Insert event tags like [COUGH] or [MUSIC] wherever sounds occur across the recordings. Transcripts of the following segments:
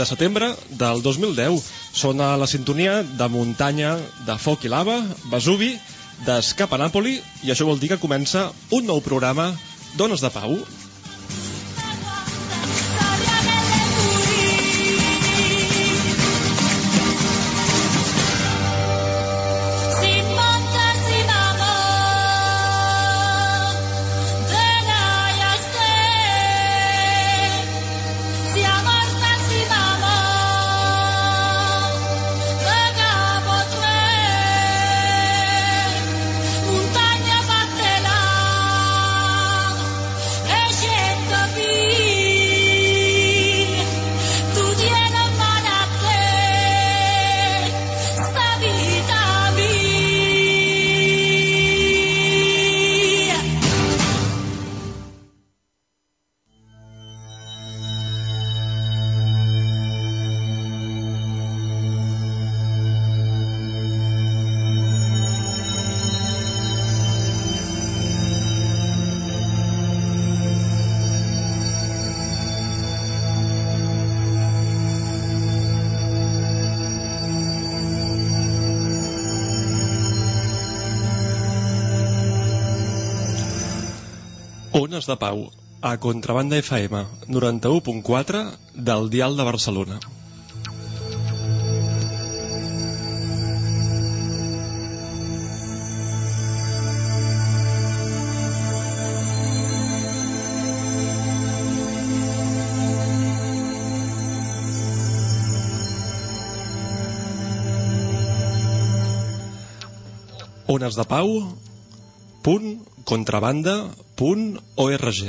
De setembre del 2010. Sona la sintonia de muntanya, de foc i lava, Vesuvi, d'Escapa Nàpoli, i això vol dir que comença un nou programa d'Ones de Pau, de Pau, a Contrabanda FM 91.4 del Dial de Barcelona. Ones de Pau, punt contrabanda.org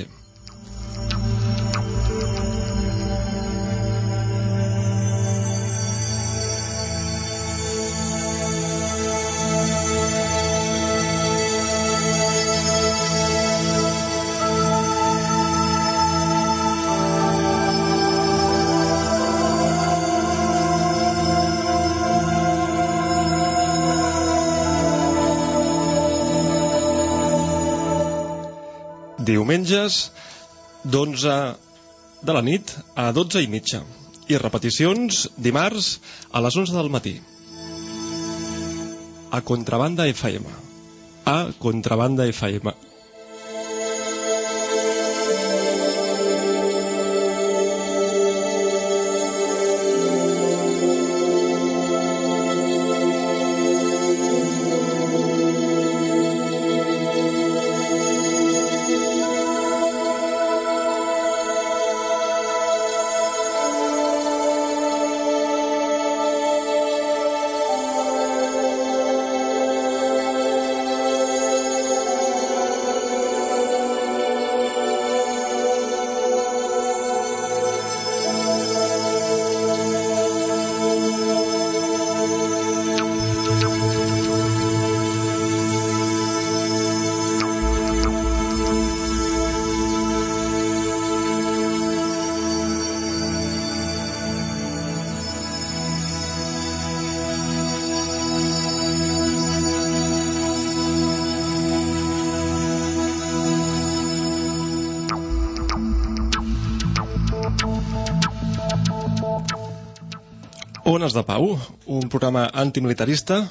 diumenges d'11 de la nit a 12 i mitja. I repeticions dimarts a les 11 del matí. A Contrabanda FM a Contrabanda FM Ones de Pau, un programa antimilitarista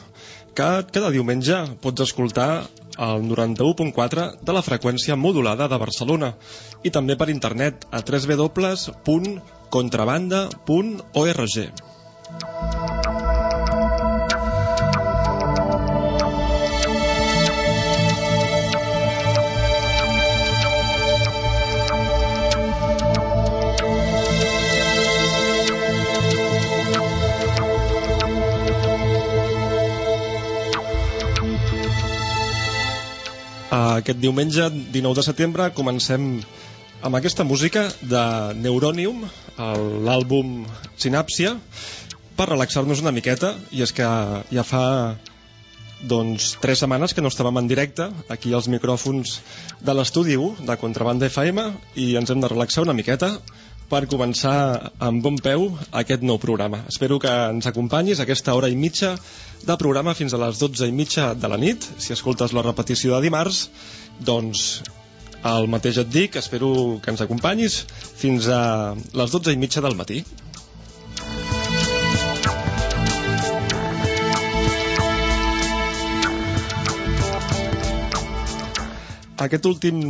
que cada diumenge pots escoltar al 91.4 de la freqüència modulada de Barcelona i també per internet a www.contrabanda.org. Aquest diumenge, 19 de setembre, comencem amb aquesta música de Neuronium, l'àlbum Sinàpsia, per relaxar-nos una miqueta, i és que ja fa doncs, tres setmanes que no estàvem en directe aquí als micròfons de l'estudi 1 de Contrabanda FM i ens hem de relaxar una miqueta per començar amb bon peu aquest nou programa. Espero que ens acompanyis aquesta hora i mitja de programa fins a les 12 i mitja de la nit. Si escoltes la repetició de dimarts, doncs el mateix et dic, espero que ens acompanyis fins a les 12 i mitja del matí. Aquest últim,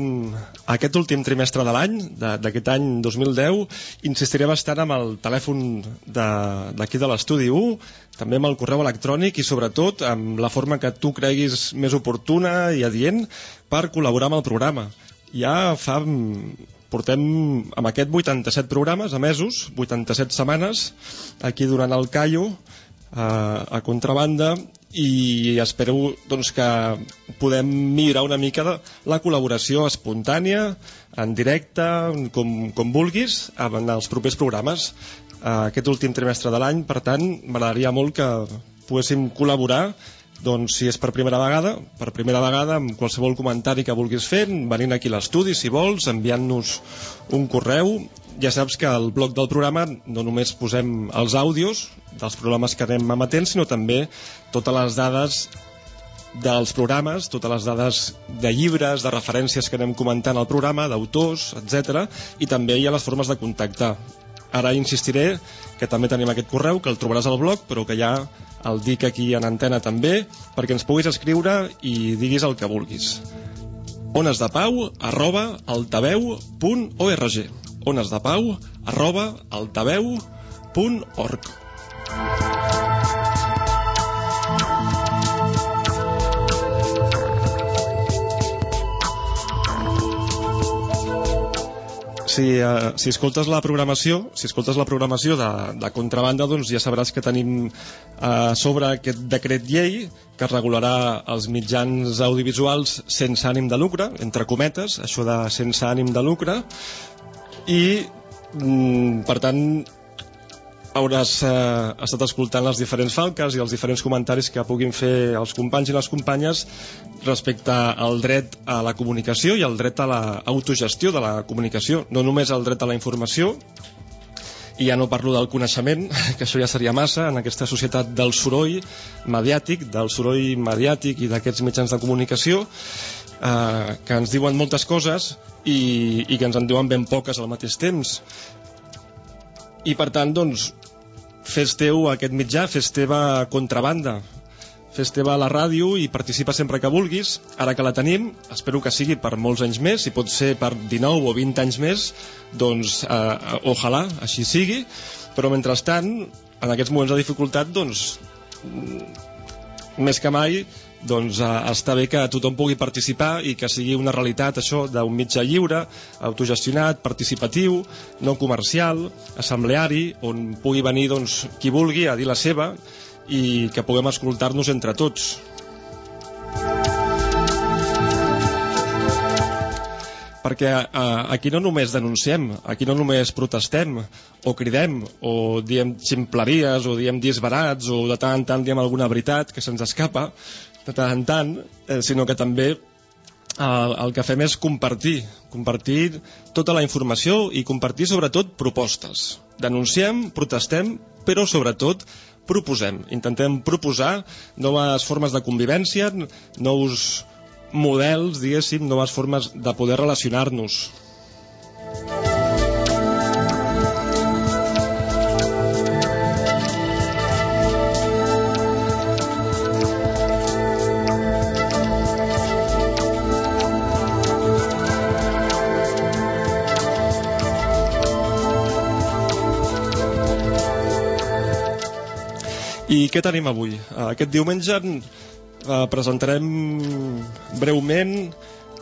aquest últim trimestre de l'any, d'aquest any 2010, insistiré bastant amb el telèfon d'aquí de, de l'estudi 1, també amb el correu electrònic i sobretot amb la forma que tu creguis més oportuna i adient per col·laborar amb el programa. Ja fa portem amb aquest 87 programes a mesos, 87 setmanes, aquí durant el Caio, a, a contrabanda i espero doncs, que podem millorar una mica de la col·laboració espontània, en directe, com, com vulguis, en els propers programes. Aquest últim trimestre de l'any, per tant, m'agradaria molt que poguéssim col·laborar doncs si és per primera vegada, per primera vegada amb qualsevol comentari que vulguis fer, venint aquí a l'estudi si vols, enviant-nos un correu ja saps que al blog del programa no només posem els àudios dels programes que anem emetent, sinó també totes les dades dels programes, totes les dades de llibres, de referències que anem comentant al programa, d'autors, etc. I també hi ha les formes de contactar. Ara insistiré que també tenim aquest correu, que el trobaràs al blog, però que ja el dic aquí en antena també, perquè ens puguis escriure i diguis el que vulguis. onesdepau arroba altaveu.org onesdepau arroba altaveu.org si, uh, si escoltes la programació si escoltes la programació de, de contrabanda doncs ja sabràs que tenim uh, sobre aquest decret llei que regularà els mitjans audiovisuals sense ànim de lucre, entre cometes, això de sense ànim de lucre, i mm, per tant hauràs eh, estat escoltant les diferents falques i els diferents comentaris que puguin fer els companys i les companyes respecte al dret a la comunicació i al dret a l'autogestió de la comunicació, no només al dret a la informació, i ja no parlo del coneixement, [LAUGHS] que això ja seria massa, en aquesta societat del soroll mediàtic, del soroll mediàtic i d'aquests mitjans de comunicació, eh, que ens diuen moltes coses i, i que ens en diuen ben poques al mateix temps. I per tant, doncs, fes teu aquest mitjà, fes teva contrabanda, fes teva a la ràdio i participa sempre que vulguis. Ara que la tenim, espero que sigui per molts anys més, si pot ser per 19 o 20 anys més, doncs eh, ojalà així sigui, però mentrestant, en aquests moments de dificultat, doncs, mm, més que mai, doncs eh, està bé que tothom pugui participar i que sigui una realitat això d'un mitjà lliure, autogestionat, participatiu, no comercial, assembleari, on pugui venir doncs, qui vulgui a dir la seva i que puguem escoltar-nos entre tots. perquè eh, aquí no només denunciem, aquí no només protestem o cridem o diem ximpleries o diem disbarats o de tant en tant diem alguna veritat que se'ns escapa de tant en tant, eh, sinó que també el, el que fem és compartir, compartir tota la informació i compartir sobretot propostes. Denunciem, protestem, però sobretot proposem. Intentem proposar noves formes de convivència, nous models, diguéssim, noves formes de poder relacionar-nos. I què tenim avui? Aquest diumenge eh, presentarem breument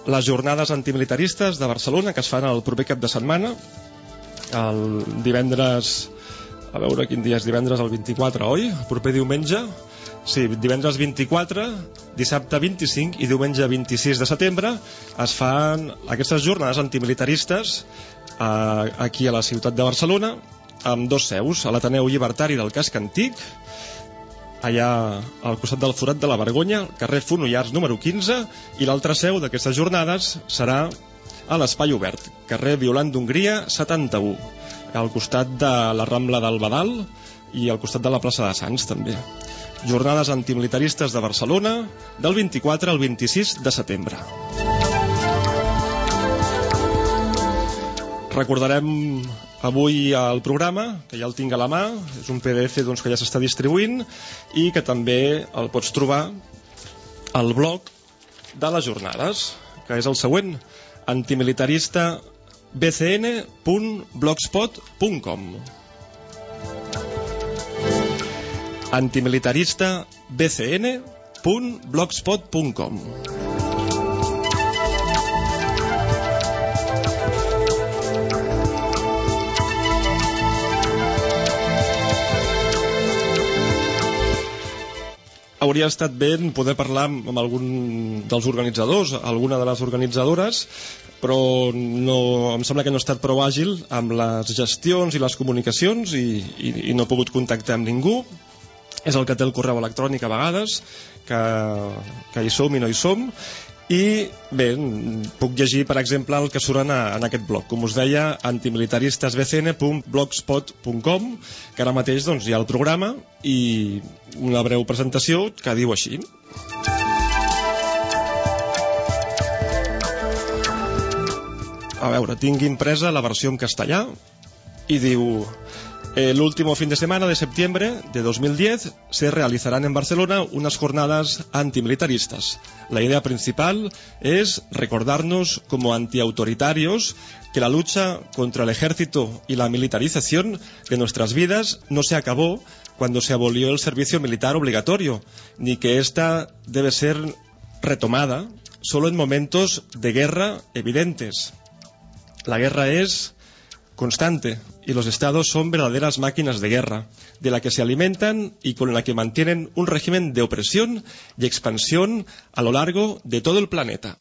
les jornades antimilitaristes de Barcelona que es fan el proper cap de setmana el divendres a veure quin dia és divendres el 24, oi? El proper diumenge Sí, divendres 24, dissabte 25 i diumenge 26 de setembre es fan aquestes jornades antimilitaristes eh, aquí a la ciutat de Barcelona amb dos seus, a l'Ateneu Llibertari del Casc Antic allà al costat del forat de la Vergonya, carrer Fonollars número 15, i l'altra seu d'aquestes jornades serà a l'Espai Obert, carrer Violant d'Hongria 71, al costat de la Rambla del Badal i al costat de la plaça de Sants també. Jornades antimilitaristes de Barcelona del 24 al 26 de setembre. Recordarem avui al programa, que ja el tinc a la mà, és un PDF doncs, que ja s'està distribuint i que també el pots trobar al blog de les jornades, que és el següent, antimilitarista bcn.blogspot.com antimilitarista bcn.blogspot.com hauria estat bé poder parlar amb algun dels organitzadors, alguna de les organitzadores, però no, em sembla que no ha estat prou àgil amb les gestions i les comunicacions i, i, i no he pogut contactar amb ningú. És el que té el correu electrònic a vegades, que, que hi som i no hi som, i bé, puc llegir per exemple el que surt en, aquest blog. Com us deia, antimilitaristasbcn.blogspot.com que ara mateix doncs, hi ha el programa i una breu presentació que diu així. A veure, tinc impresa la versió en castellà i diu El último fin de semana de septiembre de 2010 se realizarán en Barcelona unas jornadas antimilitaristas. La idea principal es recordarnos como antiautoritarios que la lucha contra el ejército y la militarización de nuestras vidas no se acabó cuando se abolió el servicio militar obligatorio, ni que ésta debe ser retomada solo en momentos de guerra evidentes. La guerra es constante y los estados son verdaderas máquinas de guerra, de la que se alimentan y con la que mantienen un régimen de opresión y expansión a lo largo de todo el planeta.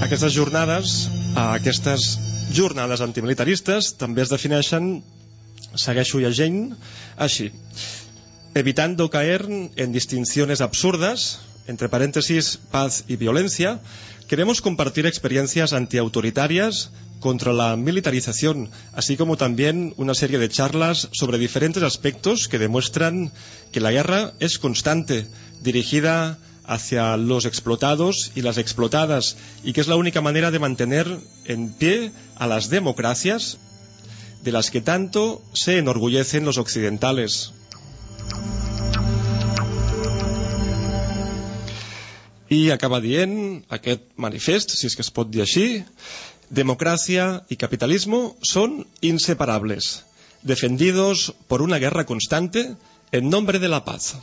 Aquestes jornades, aquestes jornades antimilitaristes també es defineixen segueixo llegint. Així. Evitando caer en distinciones absurdas, entre paréntesis, paz y violencia, queremos compartir experiencias antiautoritarias contra la militarización, así como también una serie de charlas sobre diferentes aspectos que demuestran que la guerra es constante, dirigida hacia los explotados y las explotadas, y que es la única manera de mantener en pie a las democracias de las que tanto se enorgullecen los occidentales. I acaba dient aquest manifest, si és que es pot dir així, democracia y capitalismo son inseparables, defendidos por una guerra constante en nombre de la paz.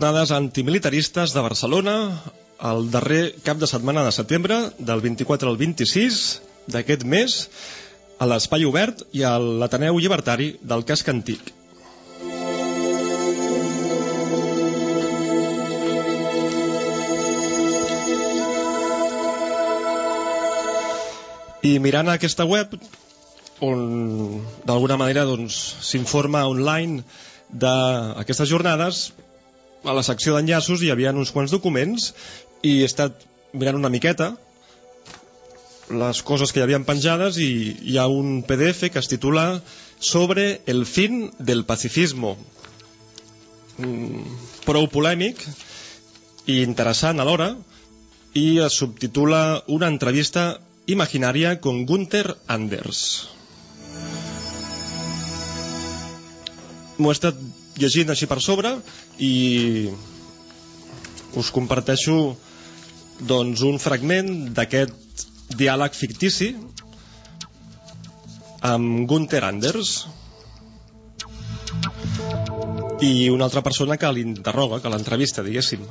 Jornades antimilitaristes de Barcelona el darrer cap de setmana de setembre, del 24 al 26 d'aquest mes, a l'Espai Obert i a l'Ateneu Llibertari del Casc Antic. I mirant aquesta web, on d'alguna manera s'informa doncs, online d'aquestes jornades, a la secció d'enllaços hi havia uns quants documents i he estat mirant una miqueta les coses que hi havien penjades i hi ha un PDF que es titula Sobre el fin del pacifismo. Mm, prou polèmic i interessant alhora i es subtitula Una entrevista imaginària con Gunther Anders. M'ho he estat llegint així per sobre i us comparteixo doncs un fragment d'aquest diàleg fictici amb Gunther Anders i una altra persona que l'interroga, que l'entrevista, diguéssim.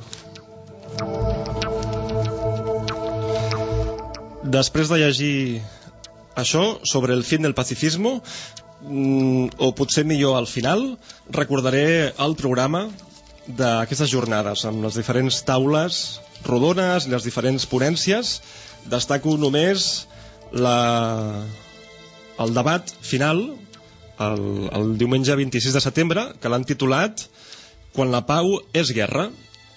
Després de llegir això sobre el fin del pacifismo mm, o potser millor al final, recordaré el programa d'aquestes jornades, amb les diferents taules rodones i les diferents ponències. Destaco només la... el debat final, el, el diumenge 26 de setembre, que l'han titulat Quan la pau és guerra,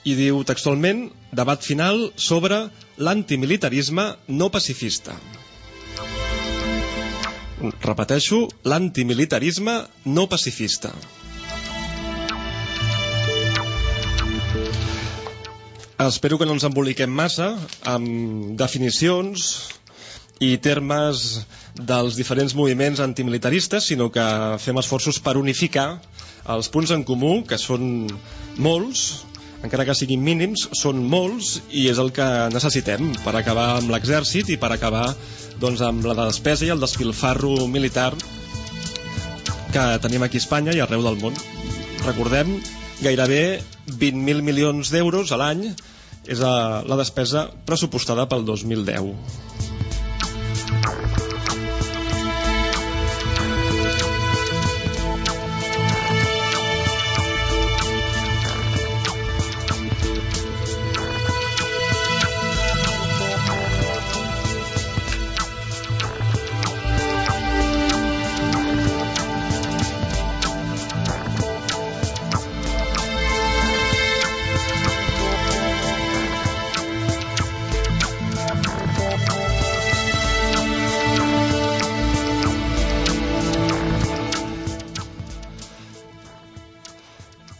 i diu textualment debat final sobre l'antimilitarisme no pacifista repeteixo, l'antimilitarisme no pacifista. Espero que no ens emboliquem massa amb definicions i termes dels diferents moviments antimilitaristes, sinó que fem esforços per unificar els punts en comú, que són molts, encara que siguin mínims, són molts i és el que necessitem per acabar amb l'exèrcit i per acabar doncs, amb la despesa i el desfilfarro militar que tenim aquí a Espanya i arreu del món. Recordem, gairebé 20.000 milions d'euros a l'any és la despesa pressupostada pel 2010.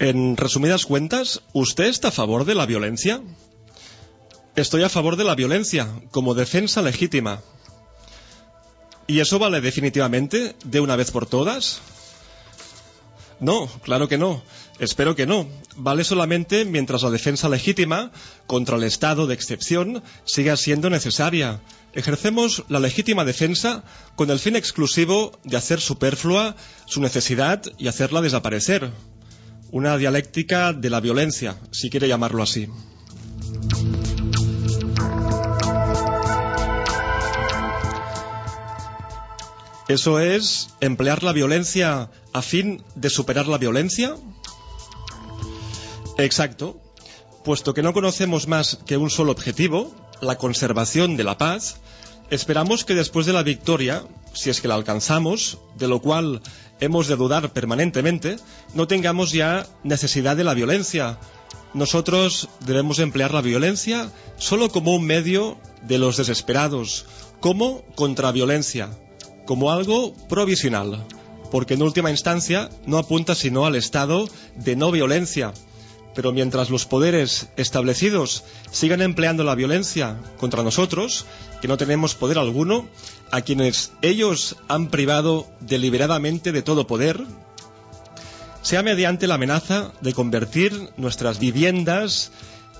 En resumidas cuentas, ¿usted está a favor de la violencia? Estoy a favor de la violencia como defensa legítima. ¿Y eso vale definitivamente de una vez por todas? No, claro que no. Espero que no. Vale solamente mientras la defensa legítima contra el estado de excepción siga siendo necesaria. Ejercemos la legítima defensa con el fin exclusivo de hacer superflua su necesidad y hacerla desaparecer una dialéctica de la violencia, si quiere llamarlo así. Eso es emplear la violencia a fin de superar la violencia. Exacto. Puesto que no conocemos más que un solo objetivo, la conservación de la paz, esperamos que después de la victoria, si es que la alcanzamos, de lo cual hemos de dudar permanentemente, no tengamos ya necesidad de la violencia. Nosotros debemos emplear la violencia solo como un medio de los desesperados, como contraviolencia, como algo provisional, porque en última instancia no apunta sino al estado de no violencia. Pero mientras los poderes establecidos sigan empleando la violencia contra nosotros, que no tenemos poder alguno, a quienes ellos han privado deliberadamente de todo poder, sea mediante la amenaza de convertir nuestras viviendas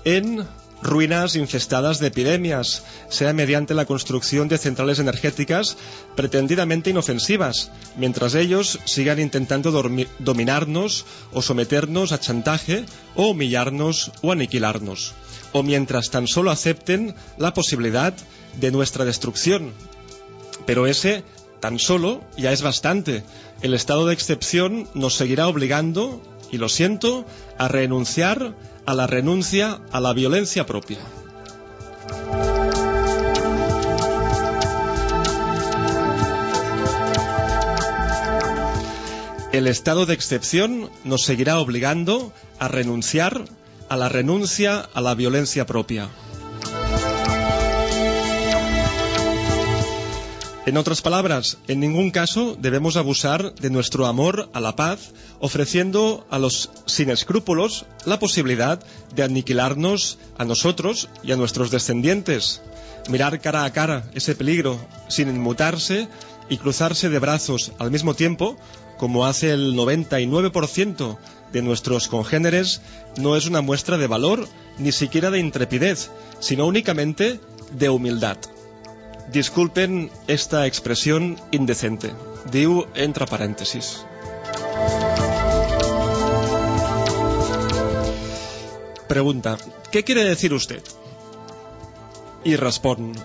en ruinas infestadas de epidemias, sea mediante la construcción de centrales energéticas pretendidamente inofensivas, mientras ellos sigan intentando dominarnos o someternos a chantaje o humillarnos o aniquilarnos, o mientras tan solo acepten la posibilidad de nuestra destrucción. Pero ese tan solo ya es bastante. El estado de excepción nos seguirá obligando, y lo siento, a renunciar a la renuncia a la violencia propia. El estado de excepción nos seguirá obligando a renunciar a la renuncia a la violencia propia. En otras palabras, en ningún caso debemos abusar de nuestro amor a la paz, ofreciendo a los sin escrúpulos la posibilidad de aniquilarnos a nosotros y a nuestros descendientes. Mirar cara a cara ese peligro sin inmutarse y cruzarse de brazos al mismo tiempo, como hace el 99% de nuestros congéneres, no es una muestra de valor ni siquiera de intrepidez, sino únicamente de humildad. Disculpen esta expresión indecente. Diu entre. Pregunta, ¿qué quiere decir usted? Y responde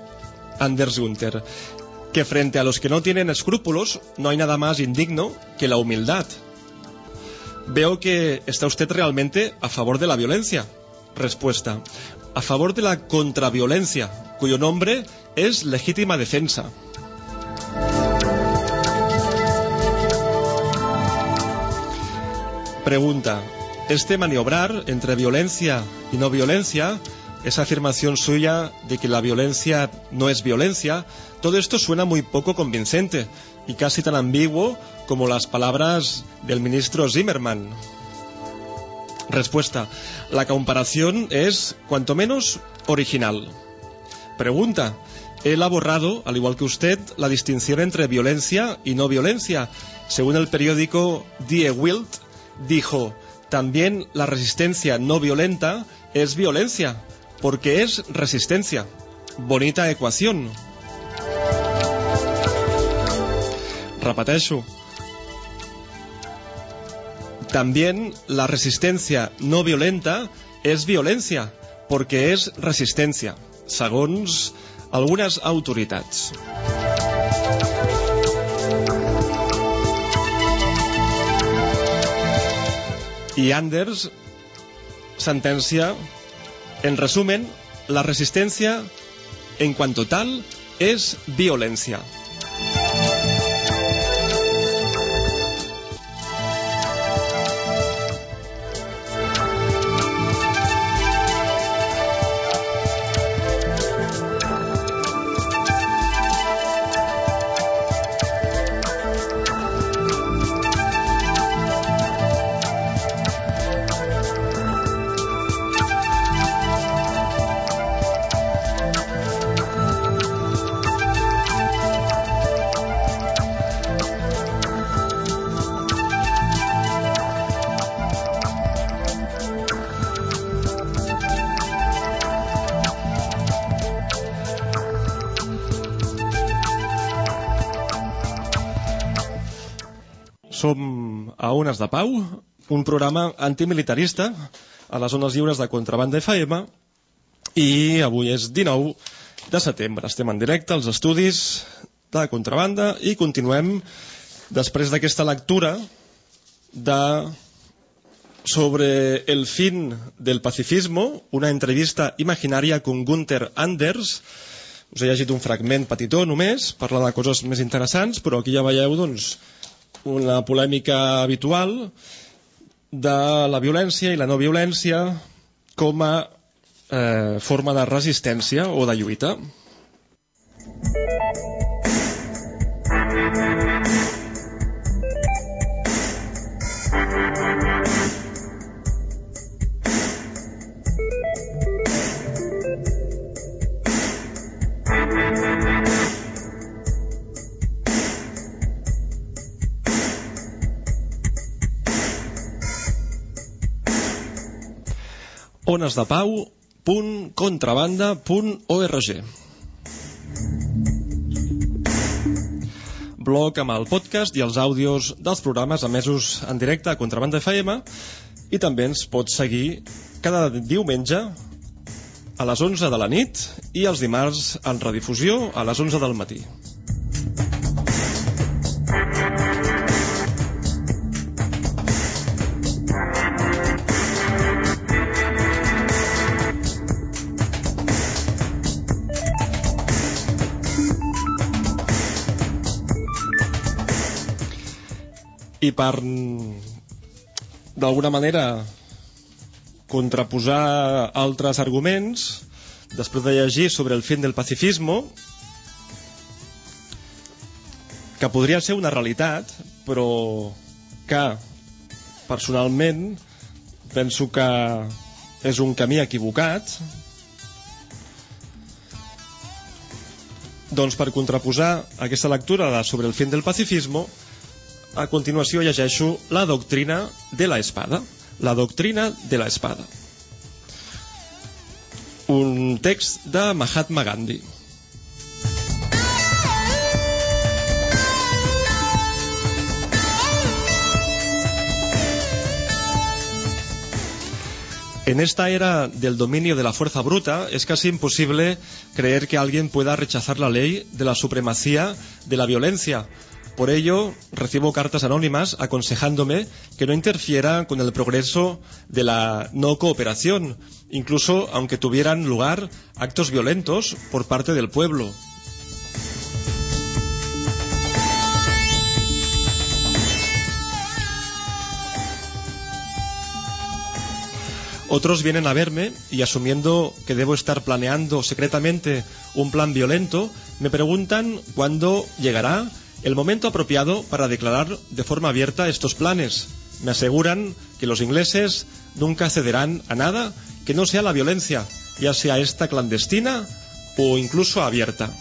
Anders Gunther, que frente a los que no tienen escrúpulos no hay nada más indigno que la humildad. Veo que está usted realmente a favor de la violencia. Respuesta, a favor de la contraviolencia, cuyo nombre es legítima defensa. Pregunta. Este maniobrar entre violencia y no violencia, esa afirmación suya de que la violencia no es violencia, todo esto suena muy poco convincente y casi tan ambiguo como las palabras del ministro Zimmerman. Respuesta. La comparación es, cuanto menos, original. Pregunta. Él ha borrado, al igual que usted, la distinción entre violencia y no violencia. Según el periódico Die Wild, dijo, también la resistencia no violenta es violencia, porque es resistencia. Bonita ecuación. Repeteixo. También la resistencia no violenta es violencia, porque és resistència, segons algunes autoritats. Y Anders sentencia, en resumen, la resistencia en cuanto tal es violencia. Ones de Pau, un programa antimilitarista a les zones lliures de Contrabanda FM i avui és 19 de setembre. Estem en directe als estudis de Contrabanda i continuem després d'aquesta lectura de sobre el fin del pacifismo, una entrevista imaginària con Gunther Anders. Us he llegit un fragment petitó només, parla de coses més interessants, però aquí ja veieu doncs, una polèmica habitual de la violència i la no violència com a eh, forma de resistència o de lluita. onesdepau.contrabanda.org blog amb el podcast i els àudios dels programes emesos en directe a Contrabanda FM i també ens pots seguir cada diumenge a les 11 de la nit i els dimarts en redifusió a les 11 del matí. I per d'alguna manera contraposar altres arguments després de llegir sobre el fin del pacifismo que podria ser una realitat però que personalment penso que és un camí equivocat doncs per contraposar aquesta lectura de sobre el fin del pacifismo a continuació llegeixo la doctrina de la espada. La doctrina de la espada. Un text de Mahatma Gandhi. En esta era del dominio de la fuerza bruta es casi imposible creer que alguien pueda rechazar la ley de la supremacía de la violencia, Por ello, recibo cartas anónimas aconsejándome que no interfiera con el progreso de la no cooperación, incluso aunque tuvieran lugar actos violentos por parte del pueblo. Otros vienen a verme y asumiendo que debo estar planeando secretamente un plan violento, me preguntan cuándo llegará el momento apropiado para declarar de forma abierta estos planes. Me aseguran que los ingleses nunca cederán a nada que no sea la violencia, ya sea esta clandestina o incluso abierta.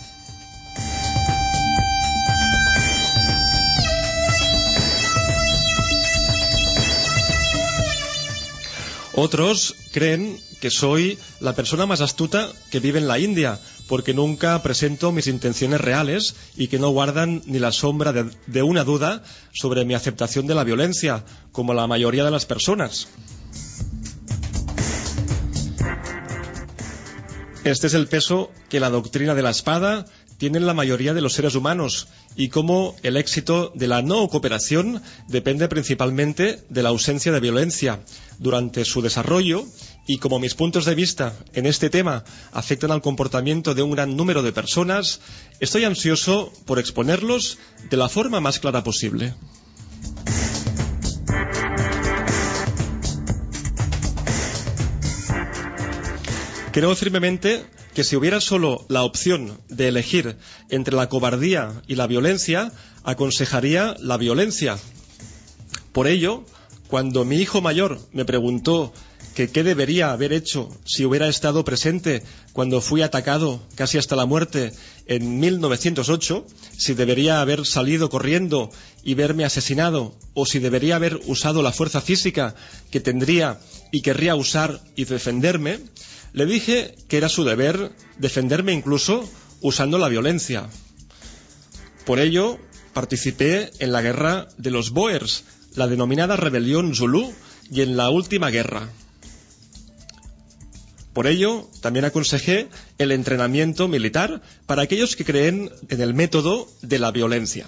Otros creen que soy la persona más astuta que vive en la India, porque nunca presento mis intenciones reales y que no guardan ni la sombra de, una duda sobre mi aceptación de la violencia, como la mayoría de las personas. Este es el peso que la doctrina de la espada tienen la mayoría de los seres humanos y cómo el éxito de la no cooperación depende principalmente de la ausencia de violencia durante su desarrollo y como mis puntos de vista en este tema afectan al comportamiento de un gran número de personas, estoy ansioso por exponerlos de la forma más clara posible. Creo firmemente que si hubiera solo la opción de elegir entre la cobardía y la violencia, aconsejaría la violencia. Por ello, cuando mi hijo mayor me preguntó que qué debería haber hecho si hubiera estado presente cuando fui atacado casi hasta la muerte en 1908, si debería haber salido corriendo y verme asesinado o si debería haber usado la fuerza física que tendría y querría usar y defenderme, le dije que era su deber defenderme incluso usando la violencia. Por ello, participé en la guerra de los Boers, la denominada rebelión Zulu, y en la última guerra. Por ello, también aconsejé el entrenamiento militar para aquellos que creen en el método de la violencia.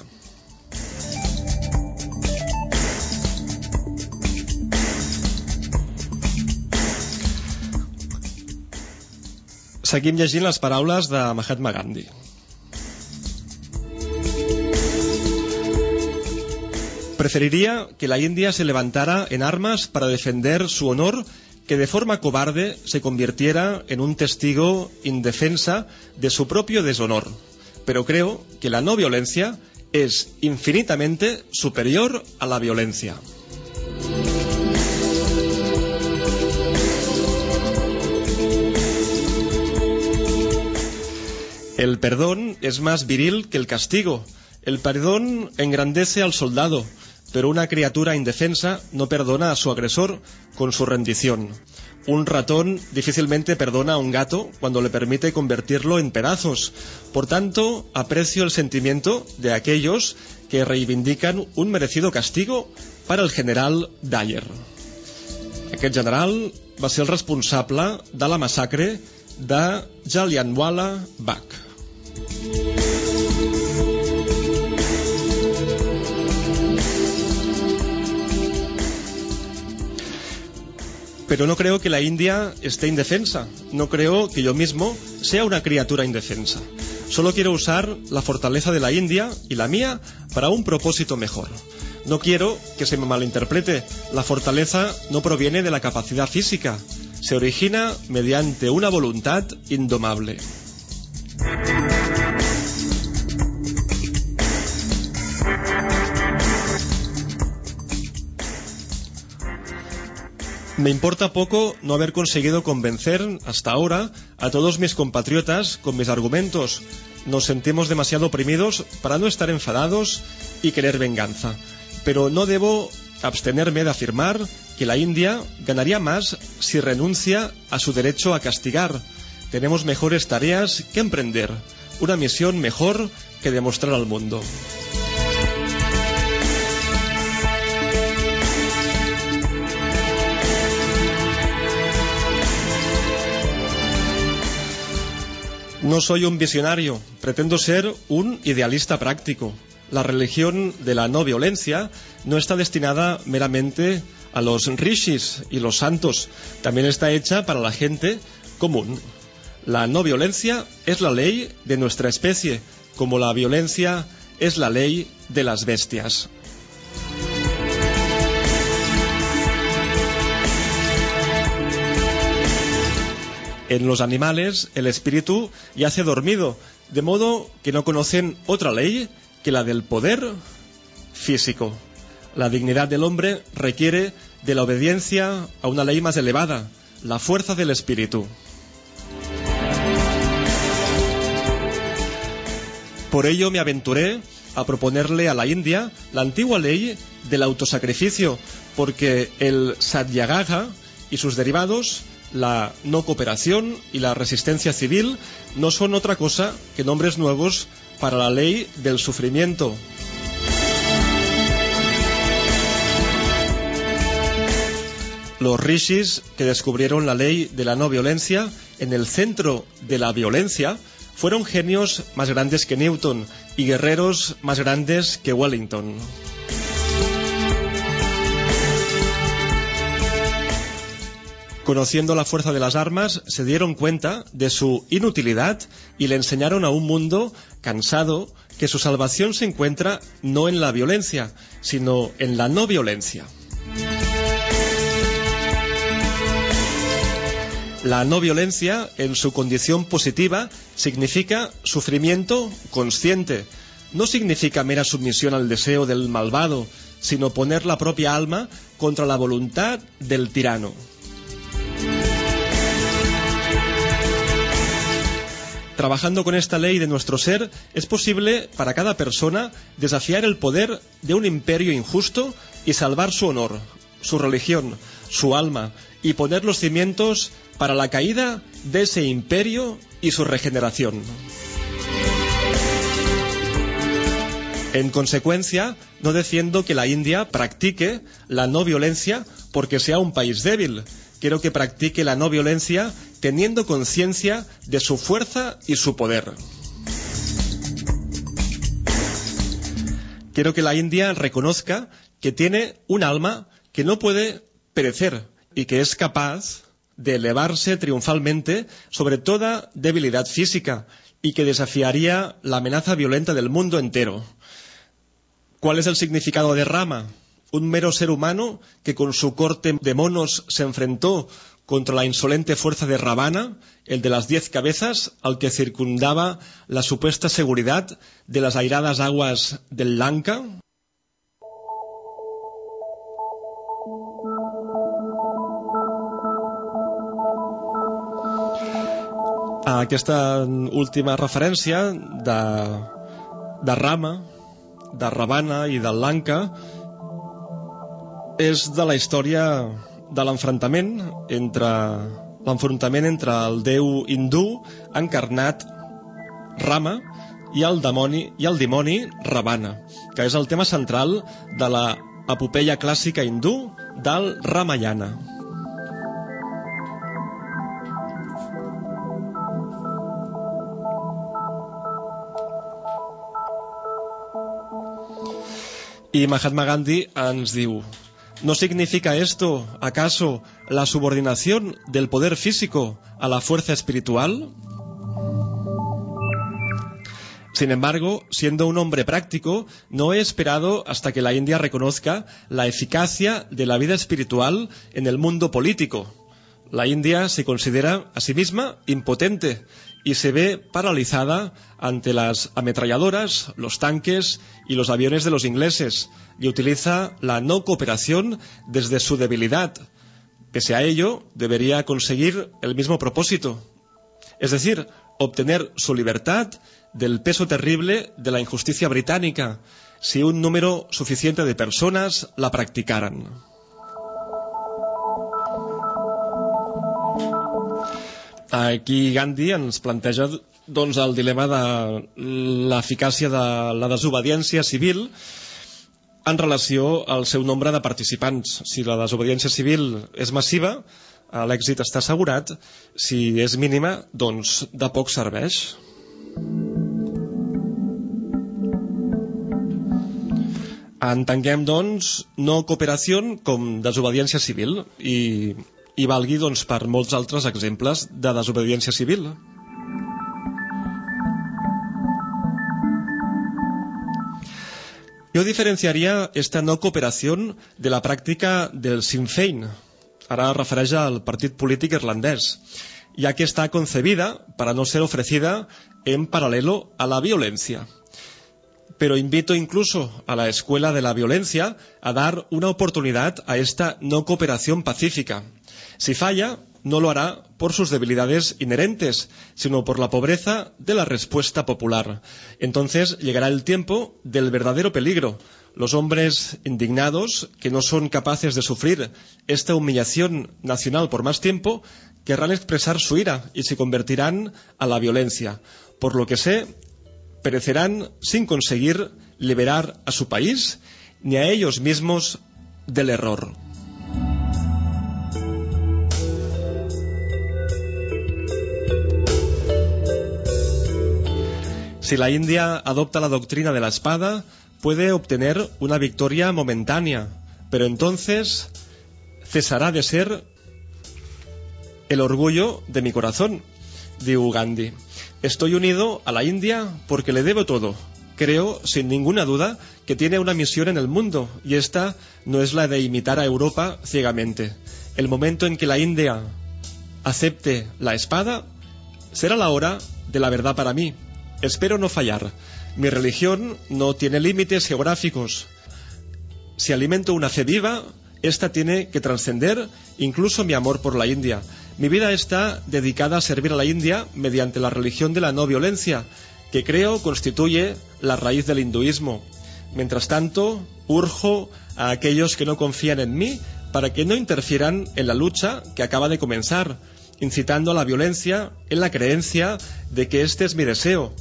Seguim llegint les paraules de Mahatma Gandhi. Preferiría que la India se levantara en armas para defender su honor que de forma cobarde se convirtiera en un testigo indefensa de su propio deshonor. Pero creo que la no violencia es infinitamente superior a la violencia. El perdón es más viril que el castigo. El perdón engrandece al soldado, pero una criatura indefensa no perdona a su agresor con su rendición. Un ratón difícilmente perdona a un gato cuando le permite convertirlo en pedazos. Por tanto, aprecio el sentimiento de aquellos que reivindican un merecido castigo para el general Dyer. Aquest general va ser responsable de la massacre de Jallianwala Bagh. Pero no creo que la India esté indefensa. No creo que yo mismo sea una criatura indefensa. Solo quiero usar la fortaleza de la India y la mía para un propósito mejor. No quiero que se me malinterprete. La fortaleza no proviene de la capacidad física. Se origina mediante una voluntad indomable. Me importa poco no haber conseguido convencer hasta ahora a todos mis compatriotas con mis argumentos. Nos sentimos demasiado oprimidos para no estar enfadados y querer venganza. Pero no debo abstenerme de afirmar que la India ganaría más si renuncia a su derecho a castigar. Tenemos mejores tareas que emprender, una misión mejor que demostrar al mundo. No soy un visionario, pretendo ser un idealista práctico. La religión de la no violencia no está destinada meramente a los rishis y los santos, también está hecha para la gente común. La no violencia es la ley de nuestra especie, como la violencia es la ley de las bestias. En los animales el espíritu yace dormido, de modo que no conocen otra ley que la del poder físico. La dignidad del hombre requiere de la obediencia a una ley más elevada, la fuerza del espíritu. Por ello me aventuré a proponerle a la India la antigua ley del autosacrificio, porque el Satyagaha y sus derivados la no cooperación y la resistencia civil no son otra cosa que nombres nuevos para la ley del sufrimiento. Los rishis que descubrieron la ley de la no violencia en el centro de la violencia fueron genios más grandes que Newton y guerreros más grandes que Wellington. Conociendo la fuerza de las armas, se dieron cuenta de su inutilidad y le enseñaron a un mundo cansado que su salvación se encuentra no en la violencia, sino en la no violencia. La no violencia, en su condición positiva, significa sufrimiento consciente. No significa mera sumisión al deseo del malvado, sino poner la propia alma contra la voluntad del tirano. Trabajando con esta ley de nuestro ser, es posible para cada persona desafiar el poder de un imperio injusto y salvar su honor, su religión, su alma, y poner los cimientos para la caída de ese imperio y su regeneración. En consecuencia, no defiendo que la India practique la no violencia porque sea un país débil. Quiero que practique la no violencia teniendo conciencia de su fuerza y su poder. Quiero que la India reconozca que tiene un alma que no puede perecer y que es capaz de elevarse triunfalmente sobre toda debilidad física y que desafiaría la amenaza violenta del mundo entero. ¿Cuál es el significado de Rama? Un mero ser humano que con su corte de monos se enfrentó contra la insolente fuerza de Ravana, el de las diez cabezas, al que circundaba la supuesta seguridad de las airadas aguas del Lanka. Aquesta última referència de, de Rama, de Ravana i del Lanka és de la història de l'enfrontament entre l'enfrontament entre el déu hindú encarnat Rama i el demoni i el dimoni Ravana, que és el tema central de la epopeia clàssica hindú del Ramayana. Y Mahatma Gandhi ens diu ¿No significa esto, acaso, la subordinación del poder físico a la fuerza espiritual? Sin embargo, siendo un hombre práctico, no he esperado hasta que la India reconozca la eficacia de la vida espiritual en el mundo político. La India se considera a sí misma impotente y se ve paralizada ante las ametralladoras, los tanques y los aviones de los ingleses y utiliza la no cooperación desde su debilidad. Pese a ello, debería conseguir el mismo propósito, es decir, obtener su libertad del peso terrible de la injusticia británica si un número suficiente de personas la practicaran. Aquí Gandhi ens planteja doncs, el dilema de l'eficàcia de la desobediència civil en relació al seu nombre de participants. Si la desobediència civil és massiva, eh, l'èxit està assegurat. Si és mínima, doncs de poc serveix. Entenguem, doncs, no cooperació com desobediència civil i i valgui doncs, per molts altres exemples de desobediència civil. Yo diferenciaría esta no cooperación de la práctica del Sinn Féin. Ara refereix al partit polític irlandès, ja que està concebida para no ser ofrecida en paralelo a la violencia pero invito incluso a la escuela de la violencia a dar una oportunidad a esta no cooperación pacífica. Si falla, no lo hará por sus debilidades inherentes, sino por la pobreza de la respuesta popular. Entonces llegará el tiempo del verdadero peligro. Los hombres indignados, que no son capaces de sufrir esta humillación nacional por más tiempo, querrán expresar su ira y se convertirán a la violencia. Por lo que sé, perecerán sin conseguir liberar a su país ni a ellos mismos del error. Si la India adopta la doctrina de la espada, puede obtener una victoria momentánea, pero entonces cesará de ser el orgullo de mi corazón, dijo Gandhi. Estoy unido a la India porque le debo todo. Creo, sin ninguna duda, que tiene una misión en el mundo y esta no es la de imitar a Europa ciegamente. El momento en que la India acepte la espada será la hora de la verdad para mí. Espero no fallar. Mi religión no tiene límites geográficos. Si alimento una fe viva, esta tiene que trascender incluso mi amor por la India. Mi vida está dedicada a servir a la India mediante la religión de la no violencia, que creo constituye la raíz del hinduismo. Mientras tanto, urjo a aquellos que no confían en mí para que no interfieran en la lucha que acaba de comenzar, incitando a la violencia en la creencia de que este es mi deseo.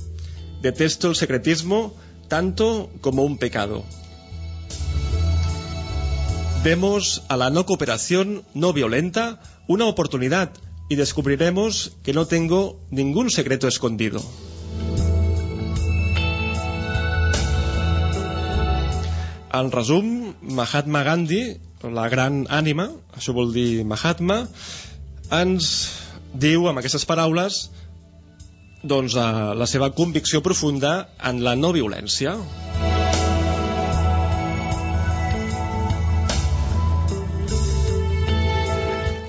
Detesto el secretismo tanto como un pecado. Demos a la no cooperación no violenta una oportunidad y descubriremos que no tengo ningún secreto escondido. En resum, Mahatma Gandhi, la gran ànima, això vol dir Mahatma, ens diu amb aquestes paraules doncs, eh, la seva convicció profunda en la no violència.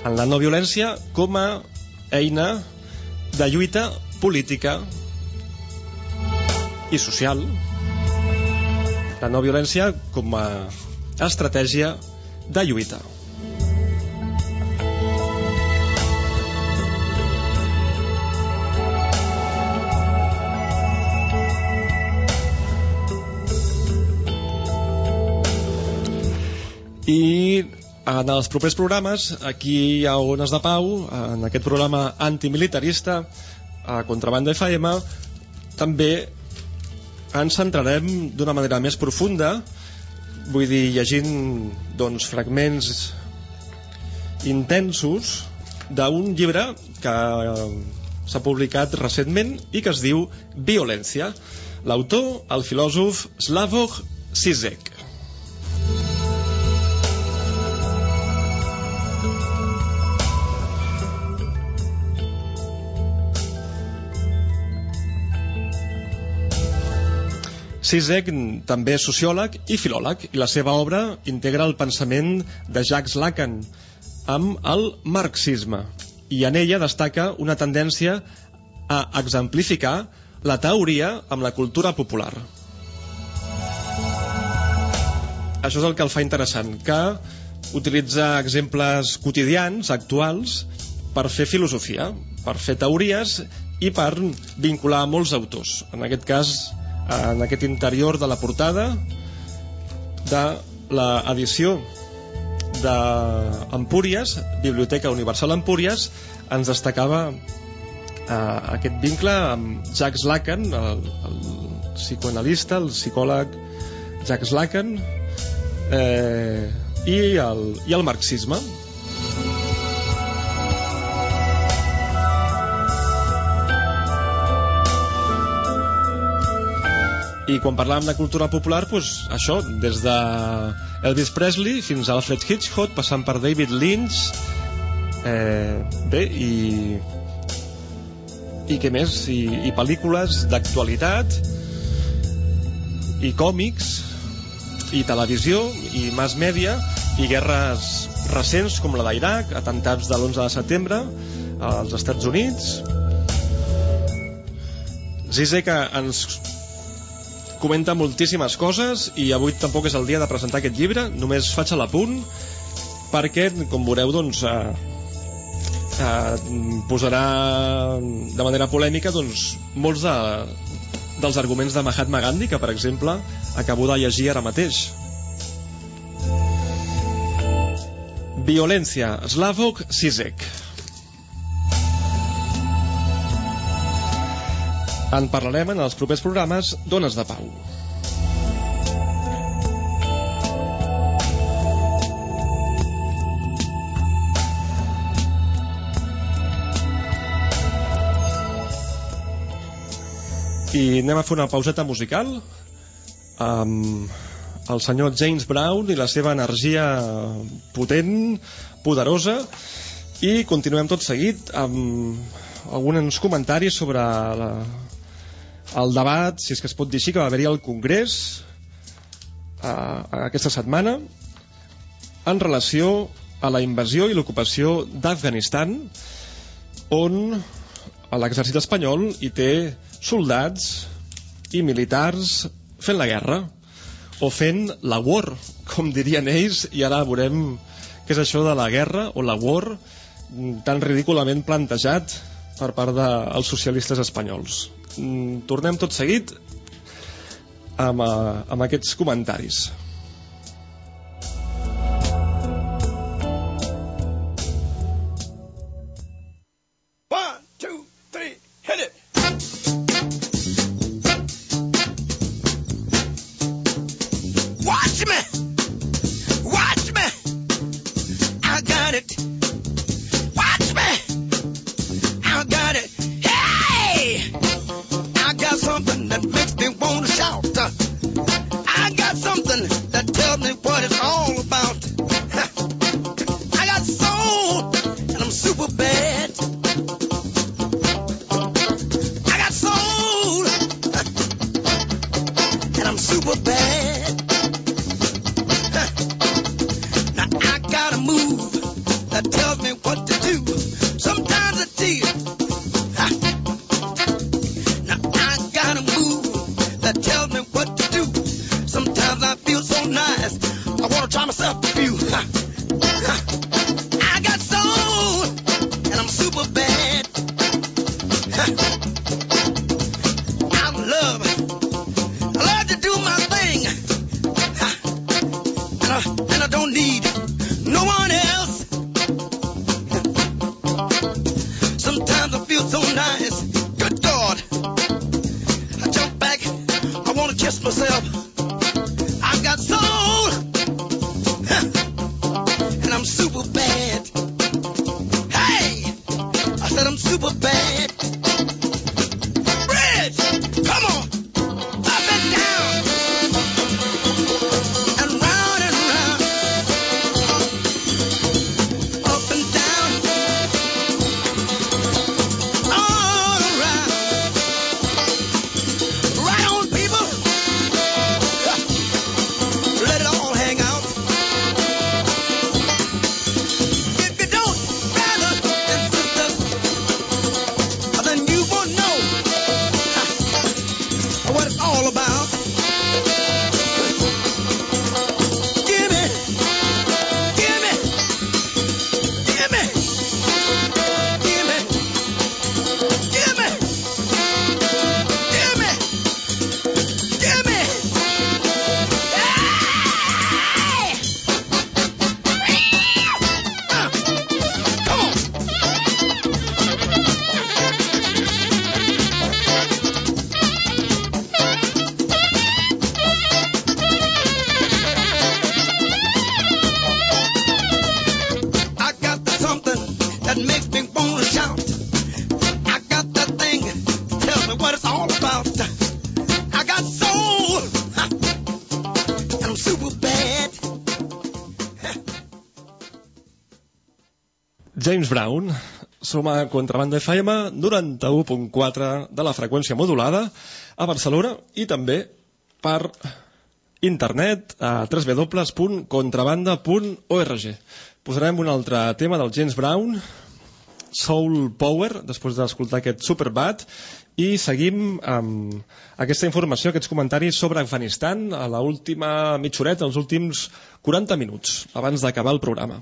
En la no violència com a eina de lluita política i social la no violència com a estratègia de lluita. I en els propers programes, aquí a Ones de Pau, en aquest programa antimilitarista a Contrabanda FM, també ens centrarem d'una manera més profunda vull dir, llegint doncs, fragments intensos d'un llibre que s'ha publicat recentment i que es diu Violència. L'autor, el filòsof Slavoj Zizek. Zizek també és sociòleg i filòleg i la seva obra integra el pensament de Jacques Lacan amb el marxisme i en ella destaca una tendència a exemplificar la teoria amb la cultura popular. Això és el que el fa interessant, que utilitza exemples quotidians, actuals, per fer filosofia, per fer teories i per vincular molts autors. En aquest cas, en aquest interior de la portada de l'edició d'Empúries, Biblioteca Universal Empúries, ens destacava eh, aquest vincle amb Jacques Lacan, el, el psicoanalista, el psicòleg Jacques Lacan, eh, i, el, i el marxisme. I quan parlàvem de cultura popular doncs això, des de Elvis Presley fins a Alfred Hitchcock passant per David Lynch eh, bé i i què més? I, i pel·lícules d'actualitat i còmics i televisió i mass media i guerres recents com la d'Iraq, atentats de l'11 de setembre als Estats Units. Zizek ens comenta moltíssimes coses i avui tampoc és el dia de presentar aquest llibre, només faig l'apunt perquè, com veureu, doncs, eh, eh, posarà de manera polèmica doncs, molts de, dels arguments de Mahatma Gandhi, que, per exemple, acabo de llegir ara mateix. Violència, Slavok Zizek. En parlarem en els propers programes d'Ones de Pau. I anem a fer una pauseta musical amb el senyor James Brown i la seva energia potent, poderosa i continuem tot seguit amb alguns comentaris sobre la, el debat, si és que es pot dir així, que va haver-hi al Congrés eh, aquesta setmana en relació a la invasió i l'ocupació d'Afganistan on l'exèrcit espanyol hi té soldats i militars fent la guerra o fent la war, com dirien ells, i ara veurem què és això de la guerra o la war tan ridículament plantejat per part dels socialistes espanyols. Mm, tornem tot seguit amb, uh, amb aquests comentaris. Brown. Som a Contrabanda FM 91.4 de la freqüència modulada a Barcelona i també per internet a www.contrabanda.org. Posarem un altre tema del James Brown, Soul Power, després d'escoltar aquest Superbat, i seguim amb aquesta informació, aquests comentaris sobre Afganistan a l'última mitjoreta, els últims 40 minuts, abans d'acabar el programa.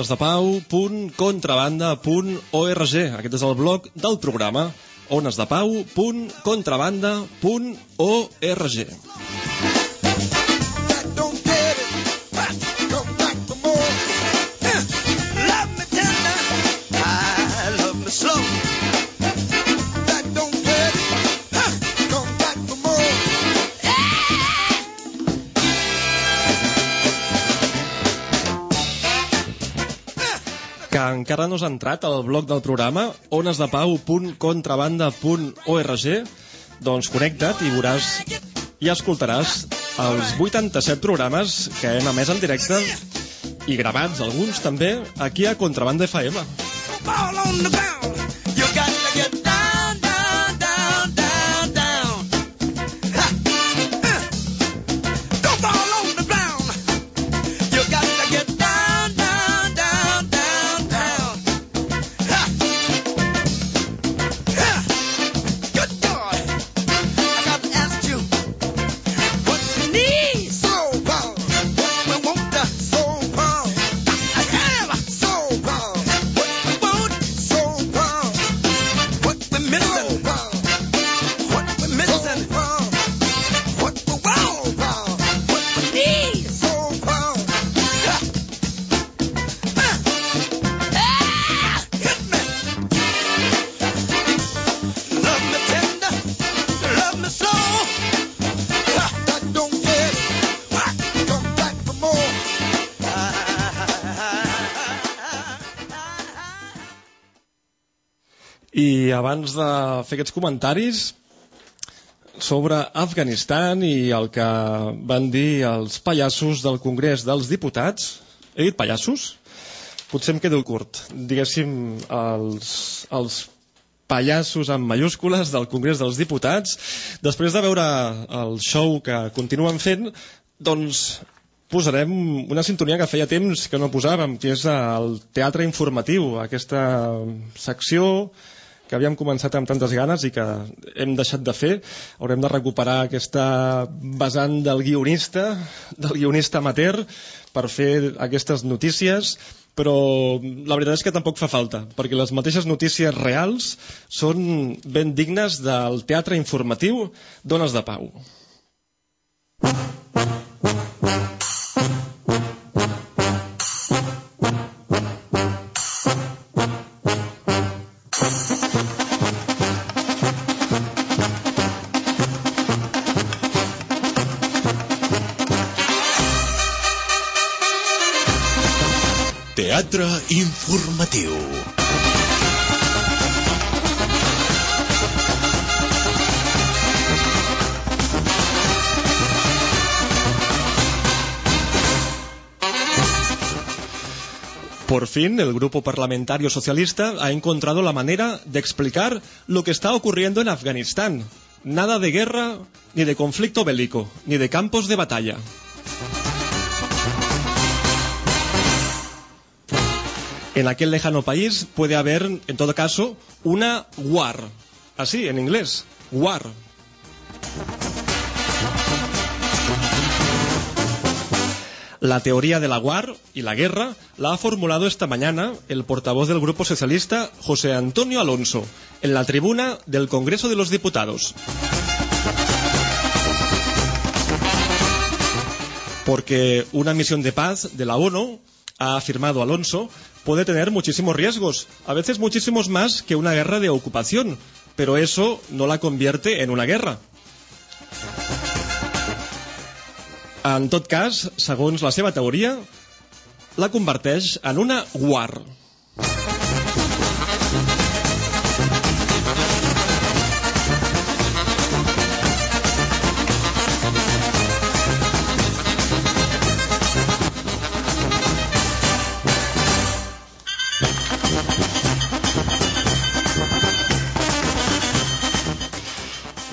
onesdepau.contrabanda.org. Aquest és el blog del programa onesdepau.contrabanda.org. encara no has entrat al blog del programa onesdepau.contrabanda.org doncs connecta't i veuràs i escoltaràs els 87 programes que hem emès en directe i gravats, alguns també, aquí a Contrabanda FM. Ball on the. Abans de fer aquests comentaris sobre Afganistan i el que van dir els pallassos del Congrés dels Diputats, he dit pallassos? Potser em quedo curt. Diguéssim, els, els pallassos amb mayúscules del Congrés dels Diputats, després de veure el show que continuen fent, doncs posarem una sintonia que feia temps que no posàvem, que és el teatre informatiu, aquesta secció que havíem començat amb tantes ganes i que hem deixat de fer. Haurem de recuperar aquesta vessant del guionista, del guionista amateur, per fer aquestes notícies, però la veritat és que tampoc fa falta, perquè les mateixes notícies reals són ben dignes del teatre informatiu Dones de Pau. Por fin, el grupo parlamentario socialista ha encontrado la manera de explicar lo que está ocurriendo en Afganistán. Nada de guerra, ni de conflicto bélico, ni de campos de batalla. En aquel lejano país puede haber, en todo caso, una war. Así, en inglés, war. La teoría de la war y la guerra la ha formulado esta mañana el portavoz del Grupo Socialista, José Antonio Alonso, en la tribuna del Congreso de los Diputados. Porque una misión de paz de la ONU, ha afirmado Alonso, puede tener muchísimos riesgos, a veces muchísimos más que una guerra de ocupación, pero eso no la convierte en una guerra. En tot cas, segons la seva teoria, la converteix en una war.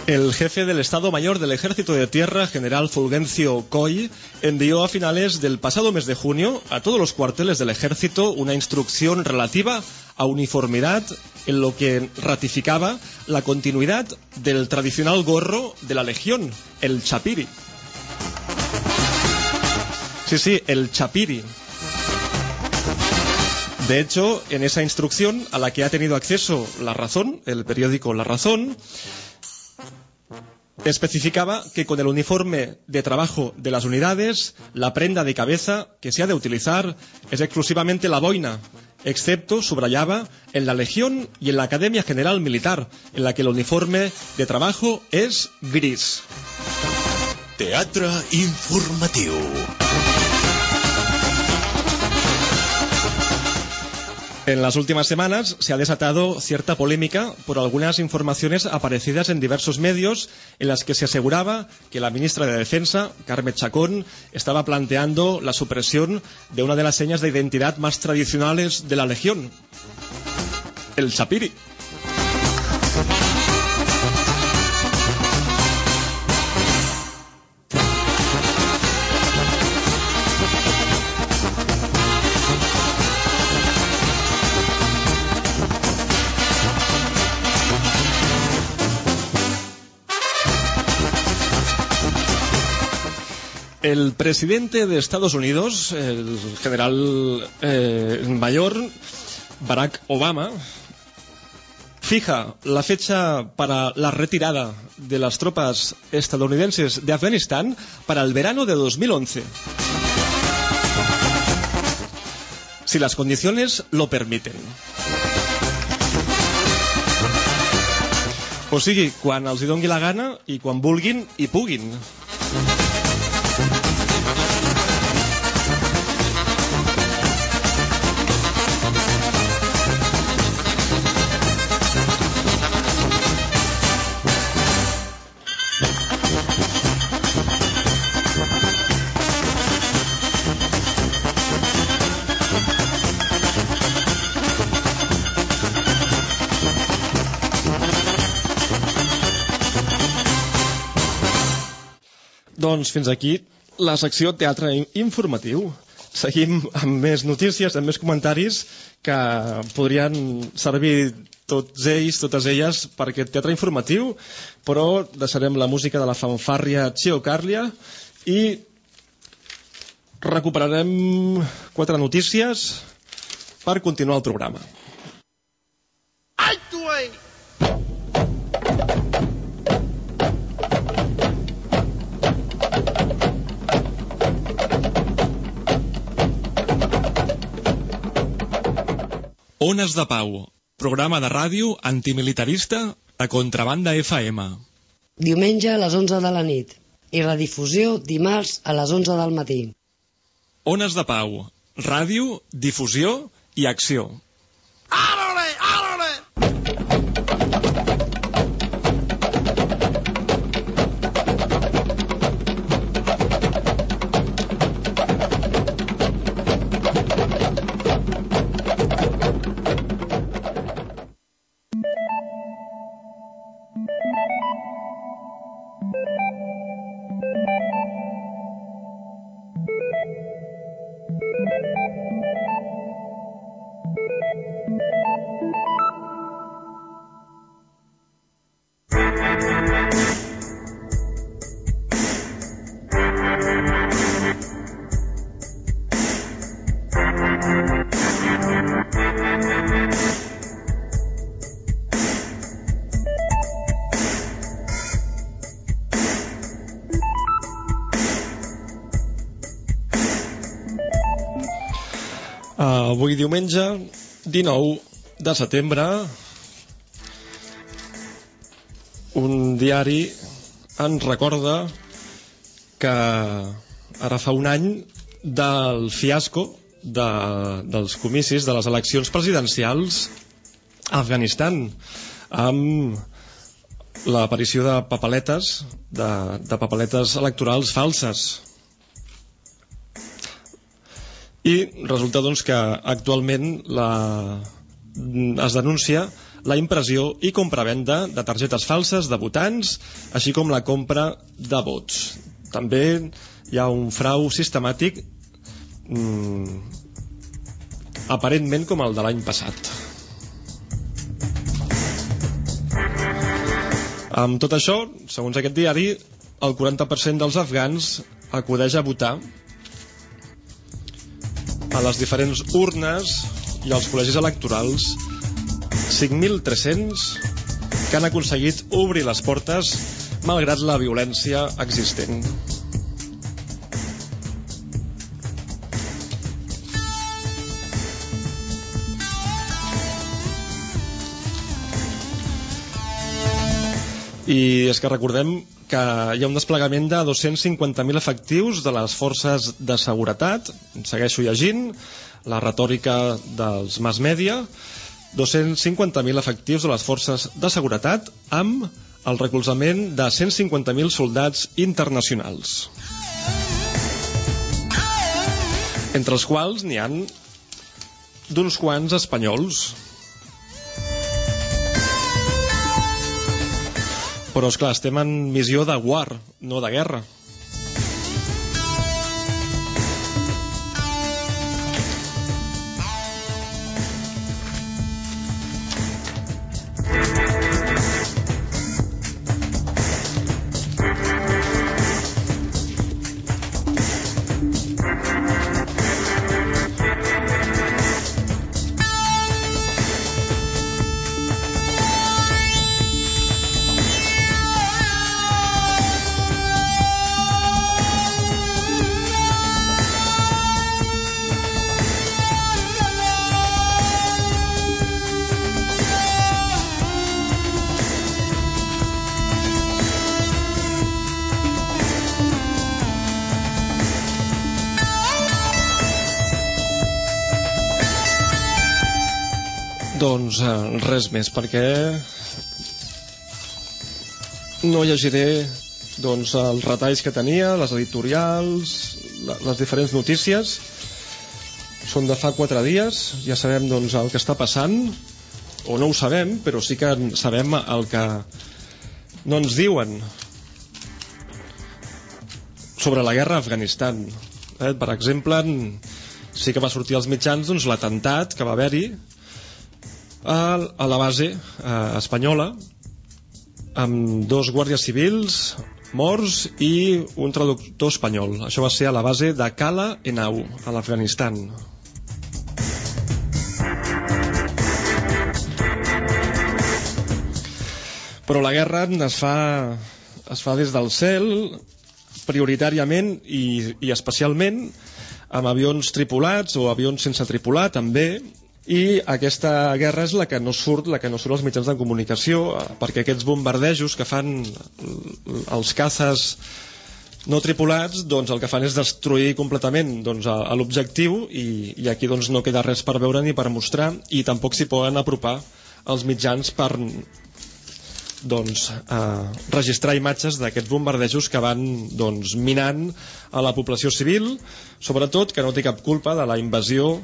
El jefe del Estado Mayor del Ejército de Tierra, general Fulgencio Coy, envió a finales del pasado mes de junio a todos los cuarteles del ejército una instrucción relativa a uniformidad en lo que ratificaba la continuidad del tradicional gorro de la Legión, el chapiri. Sí, sí, el chapiri. De hecho, en esa instrucción a la que ha tenido acceso La Razón, el periódico La Razón, especificaba que con el uniforme de trabajo de las unidades, la prenda de cabeza que se ha de utilizar es exclusivamente la boina, excepto, subrayaba, en la Legión y en la Academia General Militar, en la que el uniforme de trabajo es gris. Teatre informatiu. En las últimas semanas se ha desatado cierta polémica por algunas informaciones aparecidas en diversos medios en las que se aseguraba que la ministra de Defensa, Carmen Chacón, estaba planteando la supresión de una de las señas de identidad más tradicionales de la Legión, el chapiri. El presidente de Estados Unidos, el general eh, mayor Barack Obama, fija la fecha para la retirada de las tropas estadounidenses de Afganistán para el verano de 2011. Si las condiciones lo permiten. O sigui, quan els hi la gana i quan. Doncs fins aquí la secció Teatre in- Informatiu. Seguim amb més notícies, amb més comentaris que podrien servir tots ells, totes elles, per aquest teatre informatiu, però deixarem la música de la fanfàrria Chio Carlia i recuperarem quatre notícies per continuar el programa. Ones de Pau, programa de ràdio antimilitarista de Contrabanda FM. Diumenge a les 11 de la nit i redifusió dimarts a les 11 del matí. Ones de Pau, ràdio, difusió i acció. Orderly! Diumenge 19 de setembre un diari ens recorda que ara fa un any del fiasco de, dels comicis de les eleccions presidencials a Afganistan amb l'aparició de papeletes de, de papeletes electorals falses i resulta doncs que actualment la... es denuncia la impressió i compravenda de targetes falses de votants, així com la compra de vots. També hi ha un frau sistemàtic mm, aparentment com el de l'any passat. Amb tot això, segons aquest diari, el 40% dels afgans acudeix a votar a les diferents urnes i als col·legis electorals 5.300 que han aconseguit obrir les portes malgrat la violència existent. I és que recordem que hi ha un desplegament de 250.000 efectius de les forces de seguretat, segueixo llegint, la retòrica dels mass media, 250.000 efectius de les forces de seguretat amb el recolzament de 150.000 soldats internacionals. Entre els quals n'hi han d'uns quants espanyols, Però, és clar estem en missió de war, no de guerra. Res més, perquè no llegiré doncs, els retalls que tenia, les editorials, les diferents notícies. Són de fa quatre dies, ja sabem doncs, el que està passant, o no ho sabem, però sí que sabem el que no ens diuen. sobre la guerra a Afganistan. Eh? Per exemple, sí que va sortir als mitjans doncs, l'atemptat que va haver-hi a, a la base eh, espanyola amb dos guàrdies civils morts i un traductor espanyol. Això va ser a la base de Kala Enau, a l'Afganistan. Però la guerra es fa, es fa des del cel, prioritàriament i, i especialment amb avions tripulats o avions sense tripular també i aquesta guerra és la que no surt la que no surt als mitjans de comunicació eh, perquè aquests bombardejos que fan els caces no tripulats doncs el que fan és destruir completament doncs, a, l'objectiu i, i aquí doncs, no queda res per veure ni per mostrar i tampoc s'hi poden apropar els mitjans per doncs, eh, registrar imatges d'aquests bombardejos que van doncs, minant a la població civil, sobretot que no té cap culpa de la invasió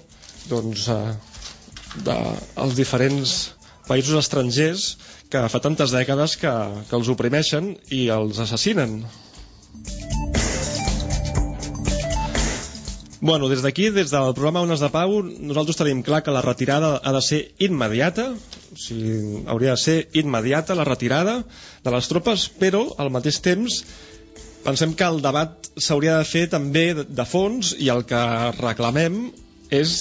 doncs, eh, dels diferents països estrangers que fa tantes dècades que, que els oprimeixen i els assassinen. Bueno, des d'aquí, des del programa Ones de Pau, nosaltres tenim clar que la retirada ha de ser immediata, o sigui, hauria de ser immediata la retirada de les tropes, però al mateix temps pensem que el debat s'hauria de fer també de fons i el que reclamem és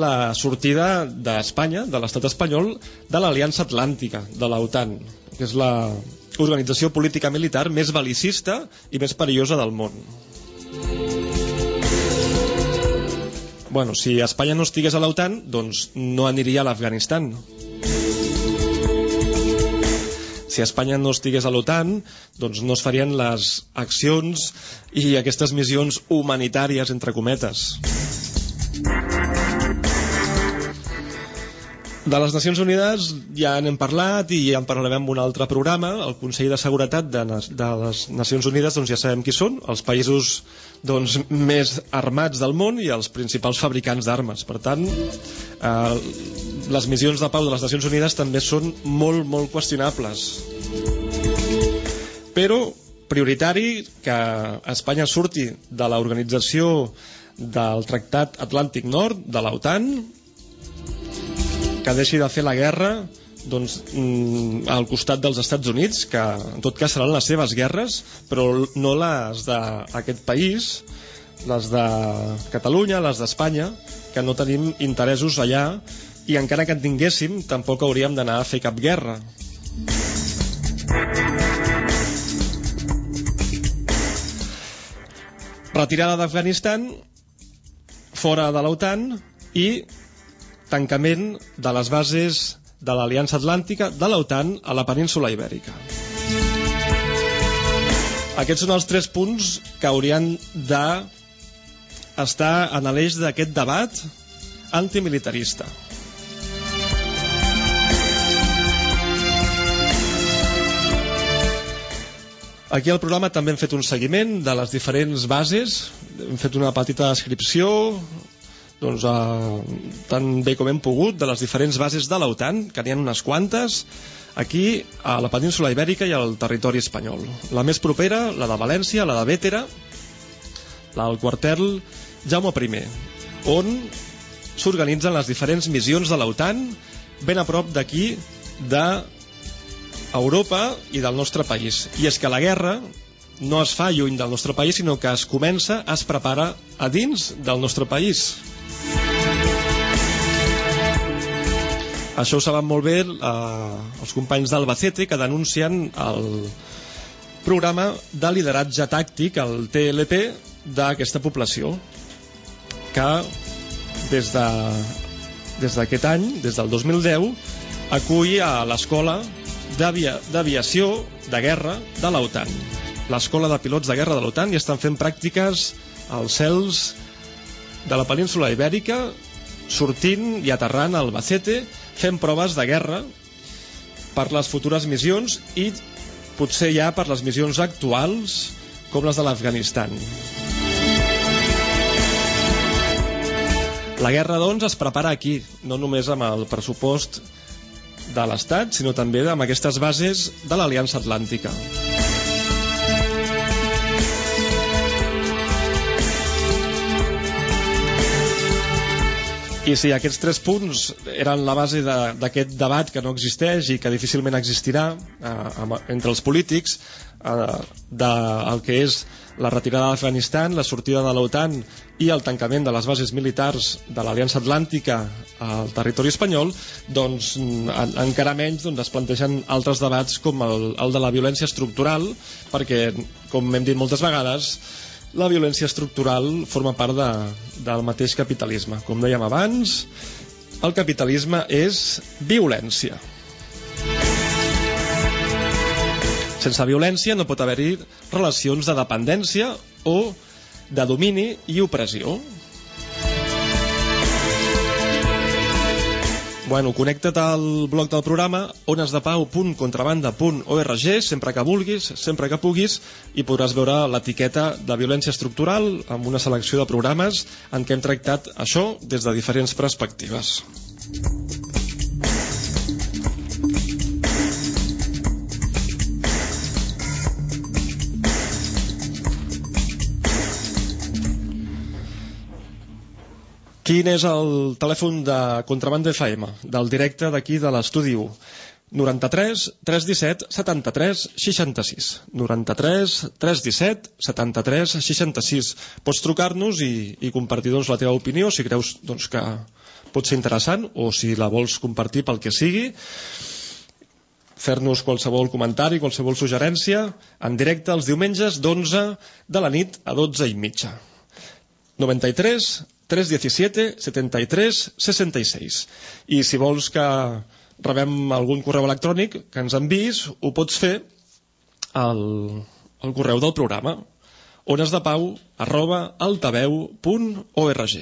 la sortida d'Espanya, de l'estat espanyol, de l'Aliança Atlàntica, de l'OTAN, que és la organització política militar més belicista i més perillosa del món. Bueno, si Espanya no estigués a l'OTAN, doncs no aniria a l'Afganistan si Espanya no estigués a l'OTAN, doncs no es farien les accions i aquestes missions humanitàries, entre cometes. De les Nacions Unides ja n'hem parlat i ja en parlarem en un altre programa. El Consell de Seguretat de, de les Nacions Unides doncs ja sabem qui són, els països doncs, més armats del món i els principals fabricants d'armes. Per tant, eh, les missions de pau de les Nacions Unides també són molt, molt qüestionables. Però prioritari que Espanya surti de l'organització del Tractat Atlàntic Nord, de l'OTAN, que deixi de fer la guerra doncs, mm, al costat dels Estats Units, que en tot cas seran les seves guerres, però no les d'aquest país, les de Catalunya, les d'Espanya, que no tenim interessos allà i encara que en tinguéssim tampoc hauríem d'anar a fer cap guerra. Retirada d'Afganistan, fora de l'OTAN i tancament de les bases de l'Aliança Atlàntica de l'OTAN a la península Ibèrica. Aquests són els tres punts que haurien de estar en l'eix d'aquest debat antimilitarista. Aquí al programa també hem fet un seguiment de les diferents bases, hem fet una petita descripció, doncs, eh, tan bé com hem pogut de les diferents bases de l'OTAN, que n'hi ha unes quantes, aquí a la península Ibèrica i al territori espanyol. La més propera, la de València, la de Bétera, la del quartel Jaume I, on s'organitzen les diferents missions de l'OTAN ben a prop d'aquí de Europa i del nostre país. I és que la guerra no es fa lluny del nostre país, sinó que es comença, es prepara a dins del nostre país. Això ho saben molt bé eh, els companys d'Albacete que denuncien el programa de lideratge tàctic, el TLP, d'aquesta població que des de des d'aquest any, des del 2010, acull a l'escola d'aviació de guerra de l'OTAN. L'escola de pilots de guerra de l'OTAN i estan fent pràctiques als cels de la península ibèrica sortint i aterrant al Albacete fent proves de guerra per les futures missions i potser ja per les missions actuals com les de l'Afganistan. La guerra, doncs, es prepara aquí, no només amb el pressupost de l'Estat, sinó també amb aquestes bases de l'Aliança Atlàntica. I sí, aquests tres punts eren la base de- d'aquest debat que no existeix i que difícilment existirà eh, amb, entre els polítics eh, del que és la retirada d'Afganistan, la sortida de l'OTAN i el tancament de les bases militars de l'Aliança Atlàntica al territori espanyol, doncs en, encara menys doncs, es plantegen altres debats com el, el de la violència estructural, perquè, com hem dit moltes vegades, la violència estructural forma part de, del mateix capitalisme. Com dèiem abans, el capitalisme és violència. Sense violència no pot haver-hi relacions de dependència o de domini i opressió. Bueno, connecta't al blog del programa onesdepau.contrabanda.org sempre que vulguis, sempre que puguis i podràs veure l'etiqueta de violència estructural amb una selecció de programes en què hem tractat això des de diferents perspectives. Quin és el telèfon de Contrabanda FM, del directe d'aquí de l'estudi 1? 93 317 73 66 93 317 73 66 pots trucar-nos i, i compartir doncs, la teva opinió si creus doncs, que pot ser interessant o si la vols compartir pel que sigui. Fer-nos qualsevol comentari, qualsevol suggerència en directe els diumenges d'11 de la nit a 12 i mitja. 93 317 73 66 i si vols que rebem algun correu electrònic que ens enviïs, ho pots fer al, al correu del programa onesdepau arroba altaveu.org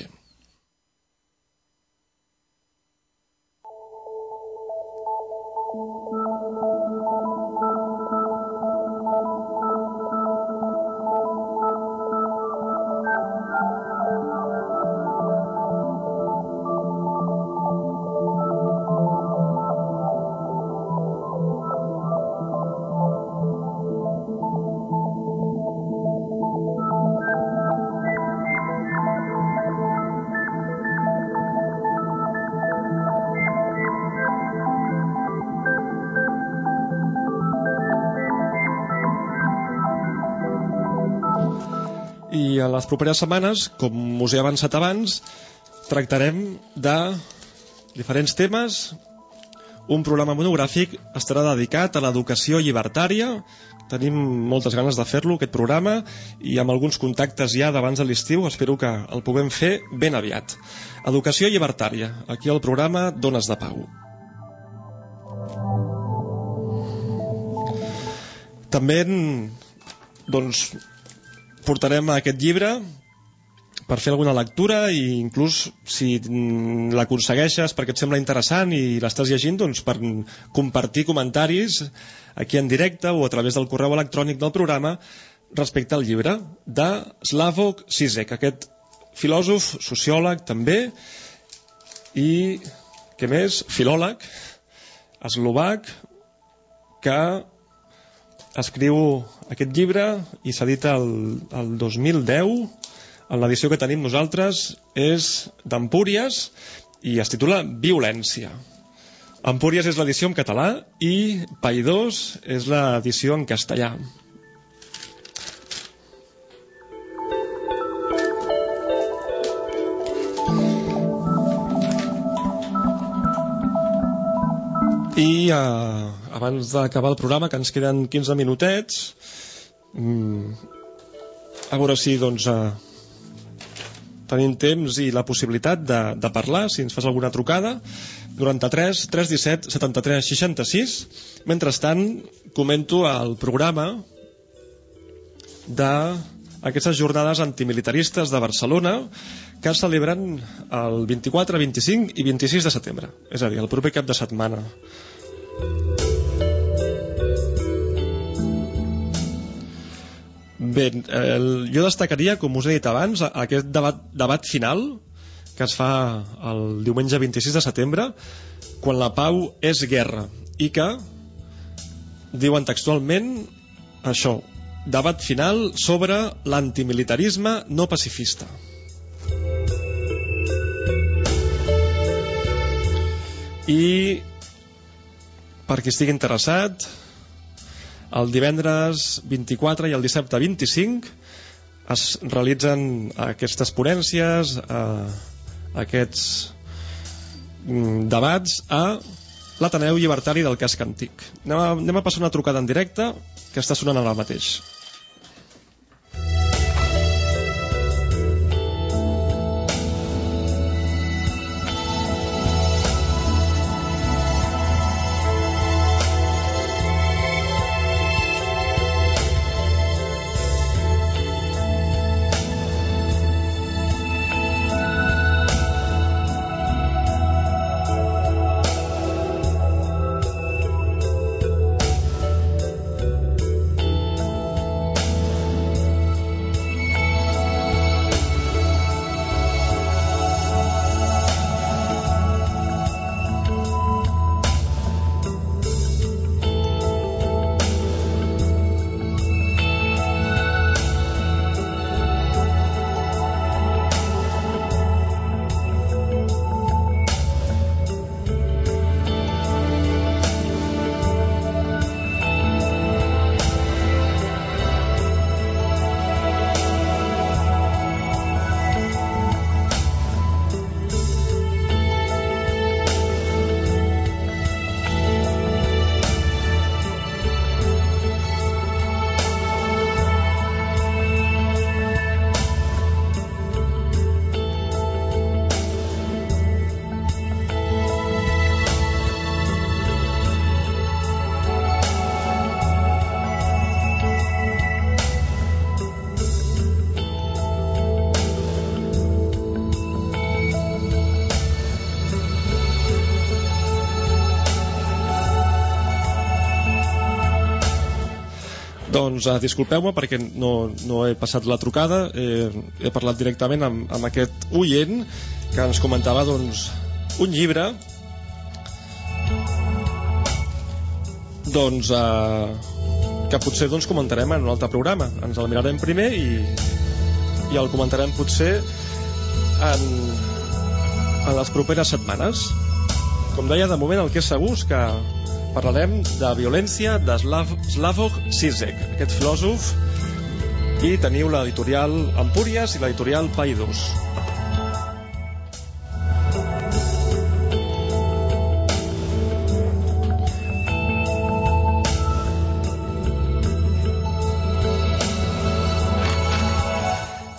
les properes setmanes, com us he avançat abans, tractarem de diferents temes. Un programa monogràfic estarà dedicat a l'educació llibertària. Tenim moltes ganes de fer-lo, aquest programa, i amb alguns contactes ja d'abans de l'estiu espero que el puguem fer ben aviat. Educació llibertària, aquí al programa Dones de Pau. També doncs, portarem aquest llibre per fer alguna lectura i inclús si l'aconsegueixes perquè et sembla interessant i l'estàs llegint doncs per compartir comentaris aquí en directe o a través del correu electrònic del programa respecte al llibre de Slavoj Zizek, aquest filòsof, sociòleg també i, què més, filòleg eslovac que escriu aquest llibre i s'edita el, el 2010 en l'edició que tenim nosaltres és d'Empúries i es titula Violència. Empúries és l'edició en català i Paidós és l'edició en castellà i uh, abans d'acabar el programa que ens queden 15 minutets mm, a veure si doncs uh, tenim temps i la possibilitat de, de parlar si ens fas alguna trucada. 93 317 73 66 mentrestant comento el programa de aquestes jornades antimilitaristes de Barcelona que es celebren el 24, 25 i 26 de setembre. És a dir, el proper cap de setmana. Bé, el, jo destacaria, com us he dit abans, aquest debat, debat final que es fa el diumenge 26 de setembre, quan la pau és guerra, i que diuen textualment això, debat final sobre l'antimilitarisme no pacifista. i per qui estigui interessat el divendres 24 i el dissabte 25 es realitzen aquestes ponències eh, aquests mm, debats a l'Ateneu Llibertari del Casc Antic. Anem a, anem a passar una trucada en directe que està sonant ara mateix. Doncs uh, disculpeu-me perquè no, no he passat la trucada, eh, he parlat directament amb, amb aquest oient que ens comentava doncs, un llibre doncs, uh, que potser doncs, comentarem en un altre programa. Ens el mirarem primer i, i el comentarem potser en, en les properes setmanes. Com deia, de moment el que és segur és que parlarem de violència de Slav, Slavoj Zizek, aquest filòsof, i teniu l'editorial Empúries i l'editorial Paidós.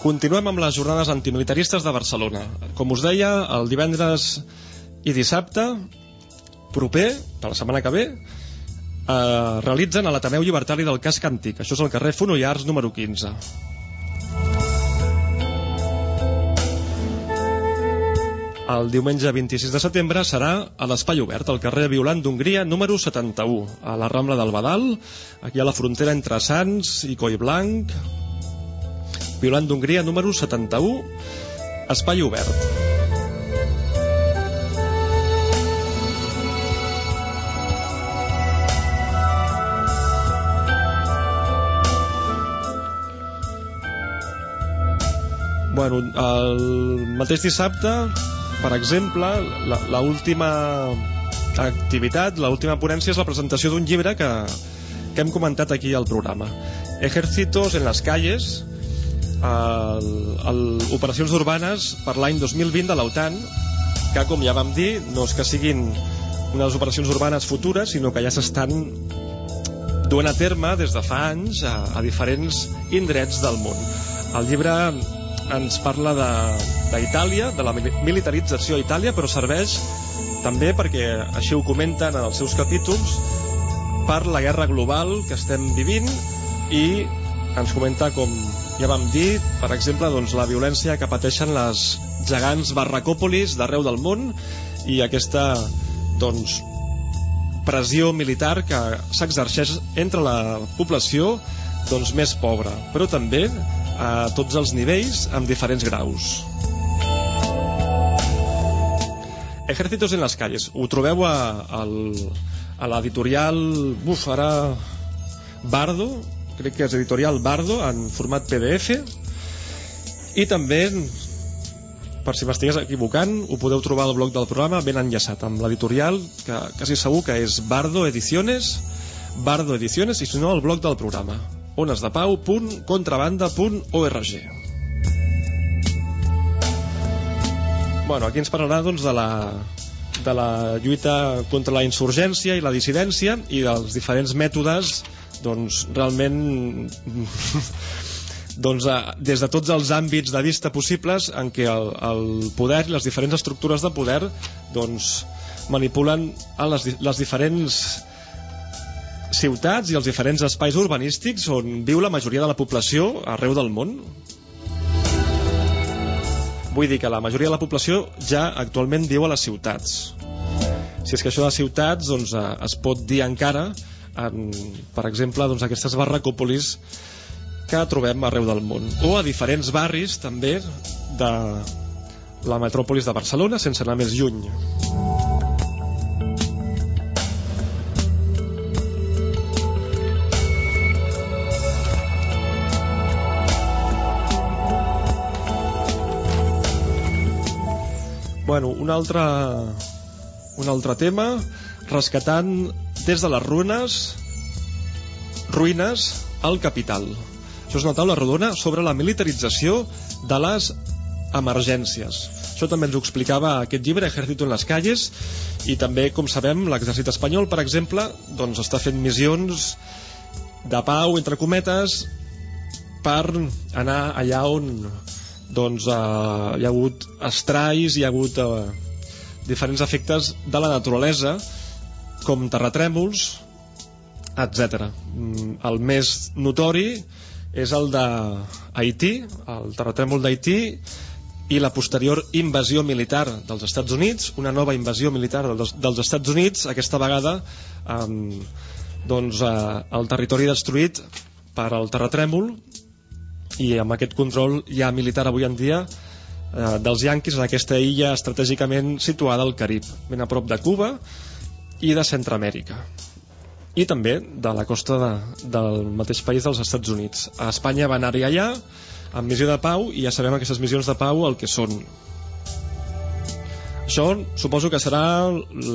Continuem amb les jornades antimilitaristes de Barcelona. Com us deia, el divendres i dissabte proper, de la setmana que ve, eh, realitzen a l'Ateneu Llibertari del Casc Antic. Això és el carrer Fonollars número 15. El diumenge 26 de setembre serà a l'Espai Obert, al carrer Violant d'Hongria, número 71, a la Rambla del Badal, aquí a la frontera entre Sants i Collblanc. Violant d'Hongria, número 71, Espai Obert. Bueno, el mateix dissabte, per exemple, l'última activitat, l'última ponència és la presentació d'un llibre que, que hem comentat aquí al programa. Ejércitos en las calles, el, el, operacions urbanes per l'any 2020 de l'OTAN, que com ja vam dir, no és que siguin unes operacions urbanes futures, sinó que ja s'estan duent a terme des de fa anys a, a diferents indrets del món. El llibre ens parla d'Itàlia, de, de la militarització a Itàlia, però serveix també perquè així ho comenten en els seus capítols per la guerra global que estem vivint i ens comenta com ja vam dir, per exemple, doncs, la violència que pateixen les gegants barracòpolis d'arreu del món i aquesta doncs, pressió militar que s'exerceix entre la població doncs, més pobra, però també a tots els nivells amb diferents graus. Ejércitos en les calles. Ho trobeu a, a, l'editorial... Buf, ara... Bardo, crec que és editorial Bardo, en format PDF. I també per si m'estigués equivocant, ho podeu trobar al blog del programa ben enllaçat amb l'editorial, que quasi segur que és Bardo Ediciones, Bardo Ediciones, i si no, al blog del programa, onesdepau.contrabanda.org. Bueno, aquí ens parlarà doncs, de la de la lluita contra la insurgència i la dissidència i dels diferents mètodes doncs realment [LAUGHS] doncs, des de tots els àmbits de vista possibles en què el, el poder i les diferents estructures de poder doncs, manipulen les, les diferents ciutats i els diferents espais urbanístics on viu la majoria de la població arreu del món. Vull dir que la majoria de la població ja actualment viu a les ciutats. Si és que això de ciutats doncs, eh, es pot dir encara en, per exemple, doncs, aquestes barracòpolis que trobem arreu del món o a diferents barris també de la metròpolis de Barcelona sense anar més lluny Bueno, un altre, un altre tema, rescatant des de les runes, ruïnes al capital. Això és una taula rodona sobre la militarització de les emergències. Això també ens ho explicava aquest llibre, Ejército en les calles, i també, com sabem, l'exèrcit espanyol, per exemple, doncs està fent missions de pau, entre cometes, per anar allà on doncs, eh, hi ha hagut estrais, hi ha hagut eh, diferents efectes de la naturalesa, com terratrèmols, etc. Mm, el més notori és el d'Haití, el terratrèmol d'Haití i la posterior invasió militar dels Estats Units, una nova invasió militar dels, dels Estats Units, aquesta vegada amb doncs, eh, el territori destruït per al terratrèmol i amb aquest control ja militar avui en dia eh, dels yanquis en aquesta illa estratègicament situada al Carib, ben a prop de Cuba i de Centroamèrica i també de la costa de, del mateix país dels Estats Units. A Espanya va anar-hi allà amb missió de pau i ja sabem aquestes missions de pau el que són. Això suposo que serà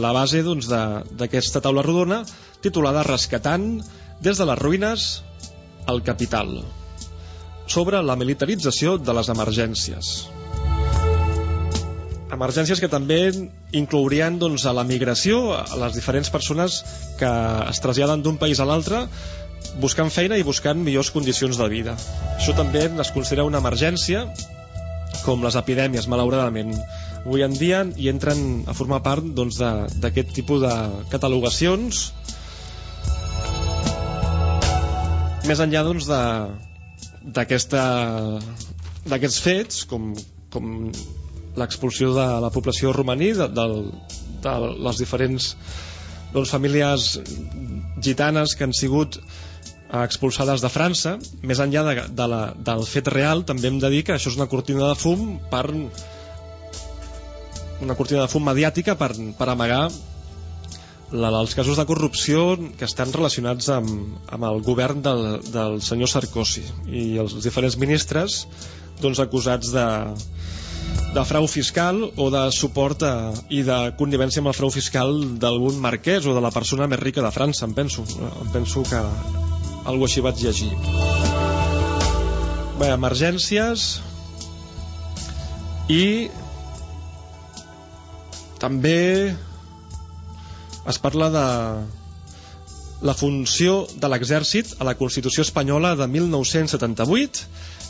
la base doncs, d'aquesta doncs, taula rodona titulada Rescatant des de les ruïnes al capital sobre la militarització de les emergències emergències que també inclourien doncs, a la migració, a les diferents persones que es traslladen d'un país a l'altre buscant feina i buscant millors condicions de vida. Això també es considera una emergència, com les epidèmies, malauradament. Avui en dia hi entren a formar part doncs, d'aquest doncs, tipus de catalogacions més enllà doncs, d'aquests fets, com, com l'expulsió de la població romaní de, de, de les diferents doncs, famílies gitanes que han sigut eh, expulsades de França. Més enllà de, de la, del fet real també hem de dir que això és una cortina de fum per una cortina de fum mediàtica per, per amagar la, els casos de corrupció que estan relacionats amb, amb el govern del, del senyor Sarkozy i els diferents ministres doncs, acusats de, de frau fiscal o de suport a, i de connivència amb el frau fiscal d'algun marquès o de la persona més rica de França, em penso. Em penso que algo així vaig llegir. Bé, emergències i també es parla de la funció de l'exèrcit a la Constitució espanyola de 1978,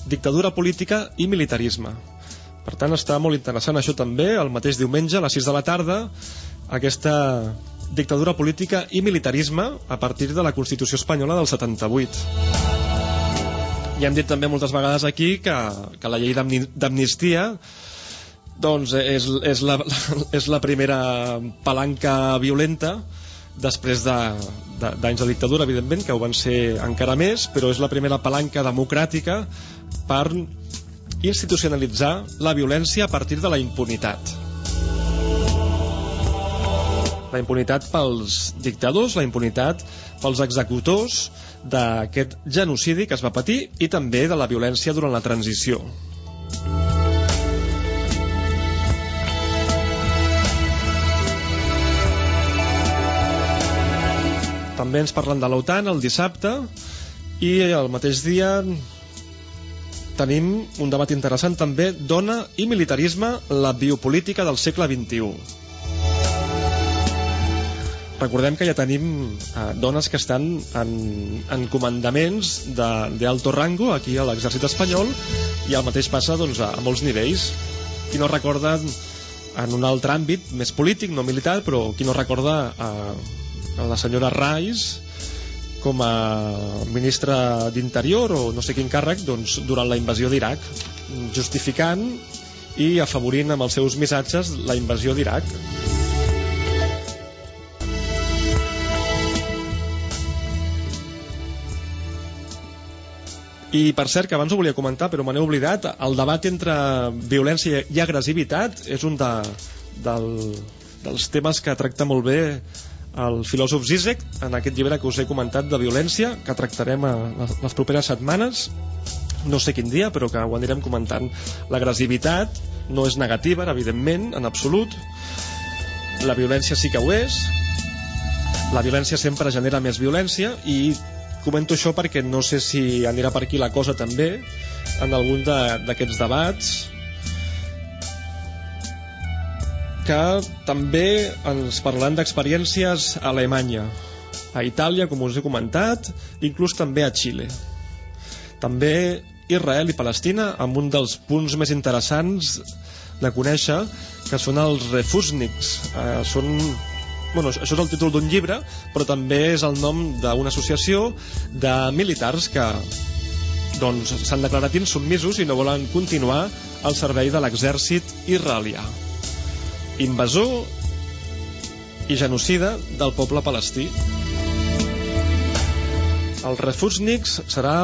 dictadura política i militarisme. Per tant, està molt interessant això també, el mateix diumenge, a les 6 de la tarda, aquesta dictadura política i militarisme a partir de la Constitució espanyola del 78. Ja hem dit també moltes vegades aquí que, que la llei d'amnistia doncs és, és, la, [LAUGHS] és la primera palanca violenta després d'anys de, de, de dictadura, evidentment, que ho van ser encara més, però és la primera palanca democràtica per institucionalitzar la violència a partir de la impunitat. La impunitat pels dictadors, la impunitat pels executors d'aquest genocidi que es va patir i també de la violència durant la transició. També ens parlen de l'OTAN el dissabte i el mateix dia tenim un debat interessant també dona i militarisme la biopolítica del segle XXI recordem que ja tenim eh, dones que estan en, en comandaments d'alto rango aquí a l'exèrcit espanyol i el mateix passa doncs, a, a molts nivells. Qui no recorda en un altre àmbit més polític, no militar però qui no recorda a la senyora Reis com a ministre d'Interior o no sé quin càrrec doncs, durant la invasió d'Iraq justificant i afavorint amb els seus missatges la invasió d'Iraq. I per cert, que abans ho volia comentar, però me n'he oblidat, el debat entre violència i agressivitat és un de, del, dels temes que tracta molt bé el filòsof Zizek en aquest llibre que us he comentat de violència, que tractarem a les properes setmanes, no sé quin dia, però que ho anirem comentant. L'agressivitat no és negativa, evidentment, en absolut. La violència sí que ho és. La violència sempre genera més violència i comento això perquè no sé si anirà per aquí la cosa també en algun d'aquests de, debats que també ens parlant d'experiències a Alemanya a Itàlia, com us he comentat inclús també a Xile també Israel i Palestina amb un dels punts més interessants de conèixer que són els refusniks eh, són bueno, això és el títol d'un llibre, però també és el nom d'una associació de militars que doncs s'han declarat insubmisos i no volen continuar al servei de l'exèrcit israelià. Invasor i genocida del poble palestí. El Refusniks serà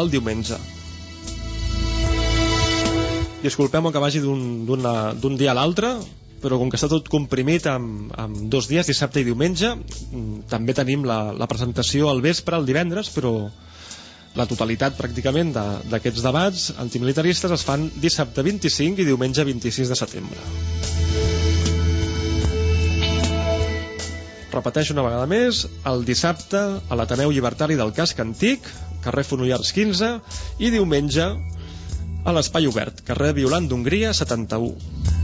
el diumenge. Disculpem que vagi d'un dia a l'altre, però com que està tot comprimit amb, amb dos dies, dissabte i diumenge, mm, també tenim la, la presentació al vespre, el divendres, però la totalitat pràcticament d'aquests de, debats antimilitaristes es fan dissabte 25 i diumenge 26 de setembre. Repeteixo una vegada més, el dissabte a l'Ateneu Llibertari del Casc Antic, carrer Fonollars 15, i diumenge a l'Espai Obert, carrer Violant d'Hongria 71.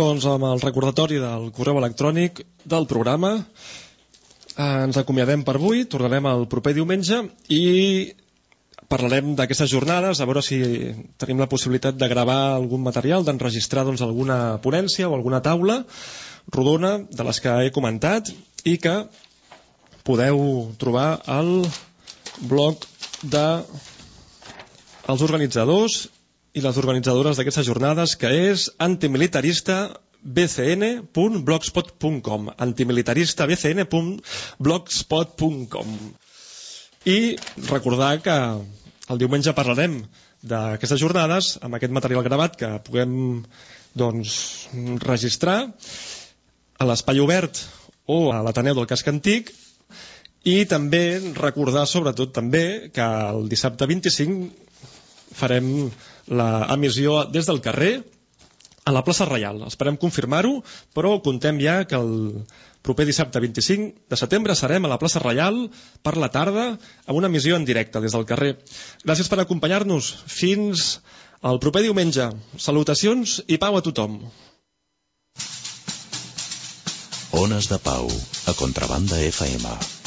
Doncs, amb el recordatori del correu electrònic del programa. Eh, ens acomiadem per avui, tornarem el proper diumenge i parlarem d'aquestes jornades, a veure si tenim la possibilitat de gravar algun material, d'enregistrar doncs, alguna ponència o alguna taula rodona de les que he comentat i que podeu trobar al blog de els organitzadors i les organitzadores d'aquestes jornades, que és antimilitarista bcn.blogspot.com antimilitaristabcn.blogspot.com i recordar que el diumenge parlarem d'aquestes jornades amb aquest material gravat que puguem doncs, registrar a l'espai obert o a l'Ateneu del Casc Antic i també recordar sobretot també que el dissabte 25 farem l'emissió des del carrer a la plaça Reial. Esperem confirmar-ho, però contem ja que el proper dissabte 25 de setembre serem a la plaça Reial per la tarda amb una emissió en directe des del carrer. Gràcies per acompanyar-nos. Fins el proper diumenge. Salutacions i pau a tothom. Ones de Pau, a Contrabanda FM.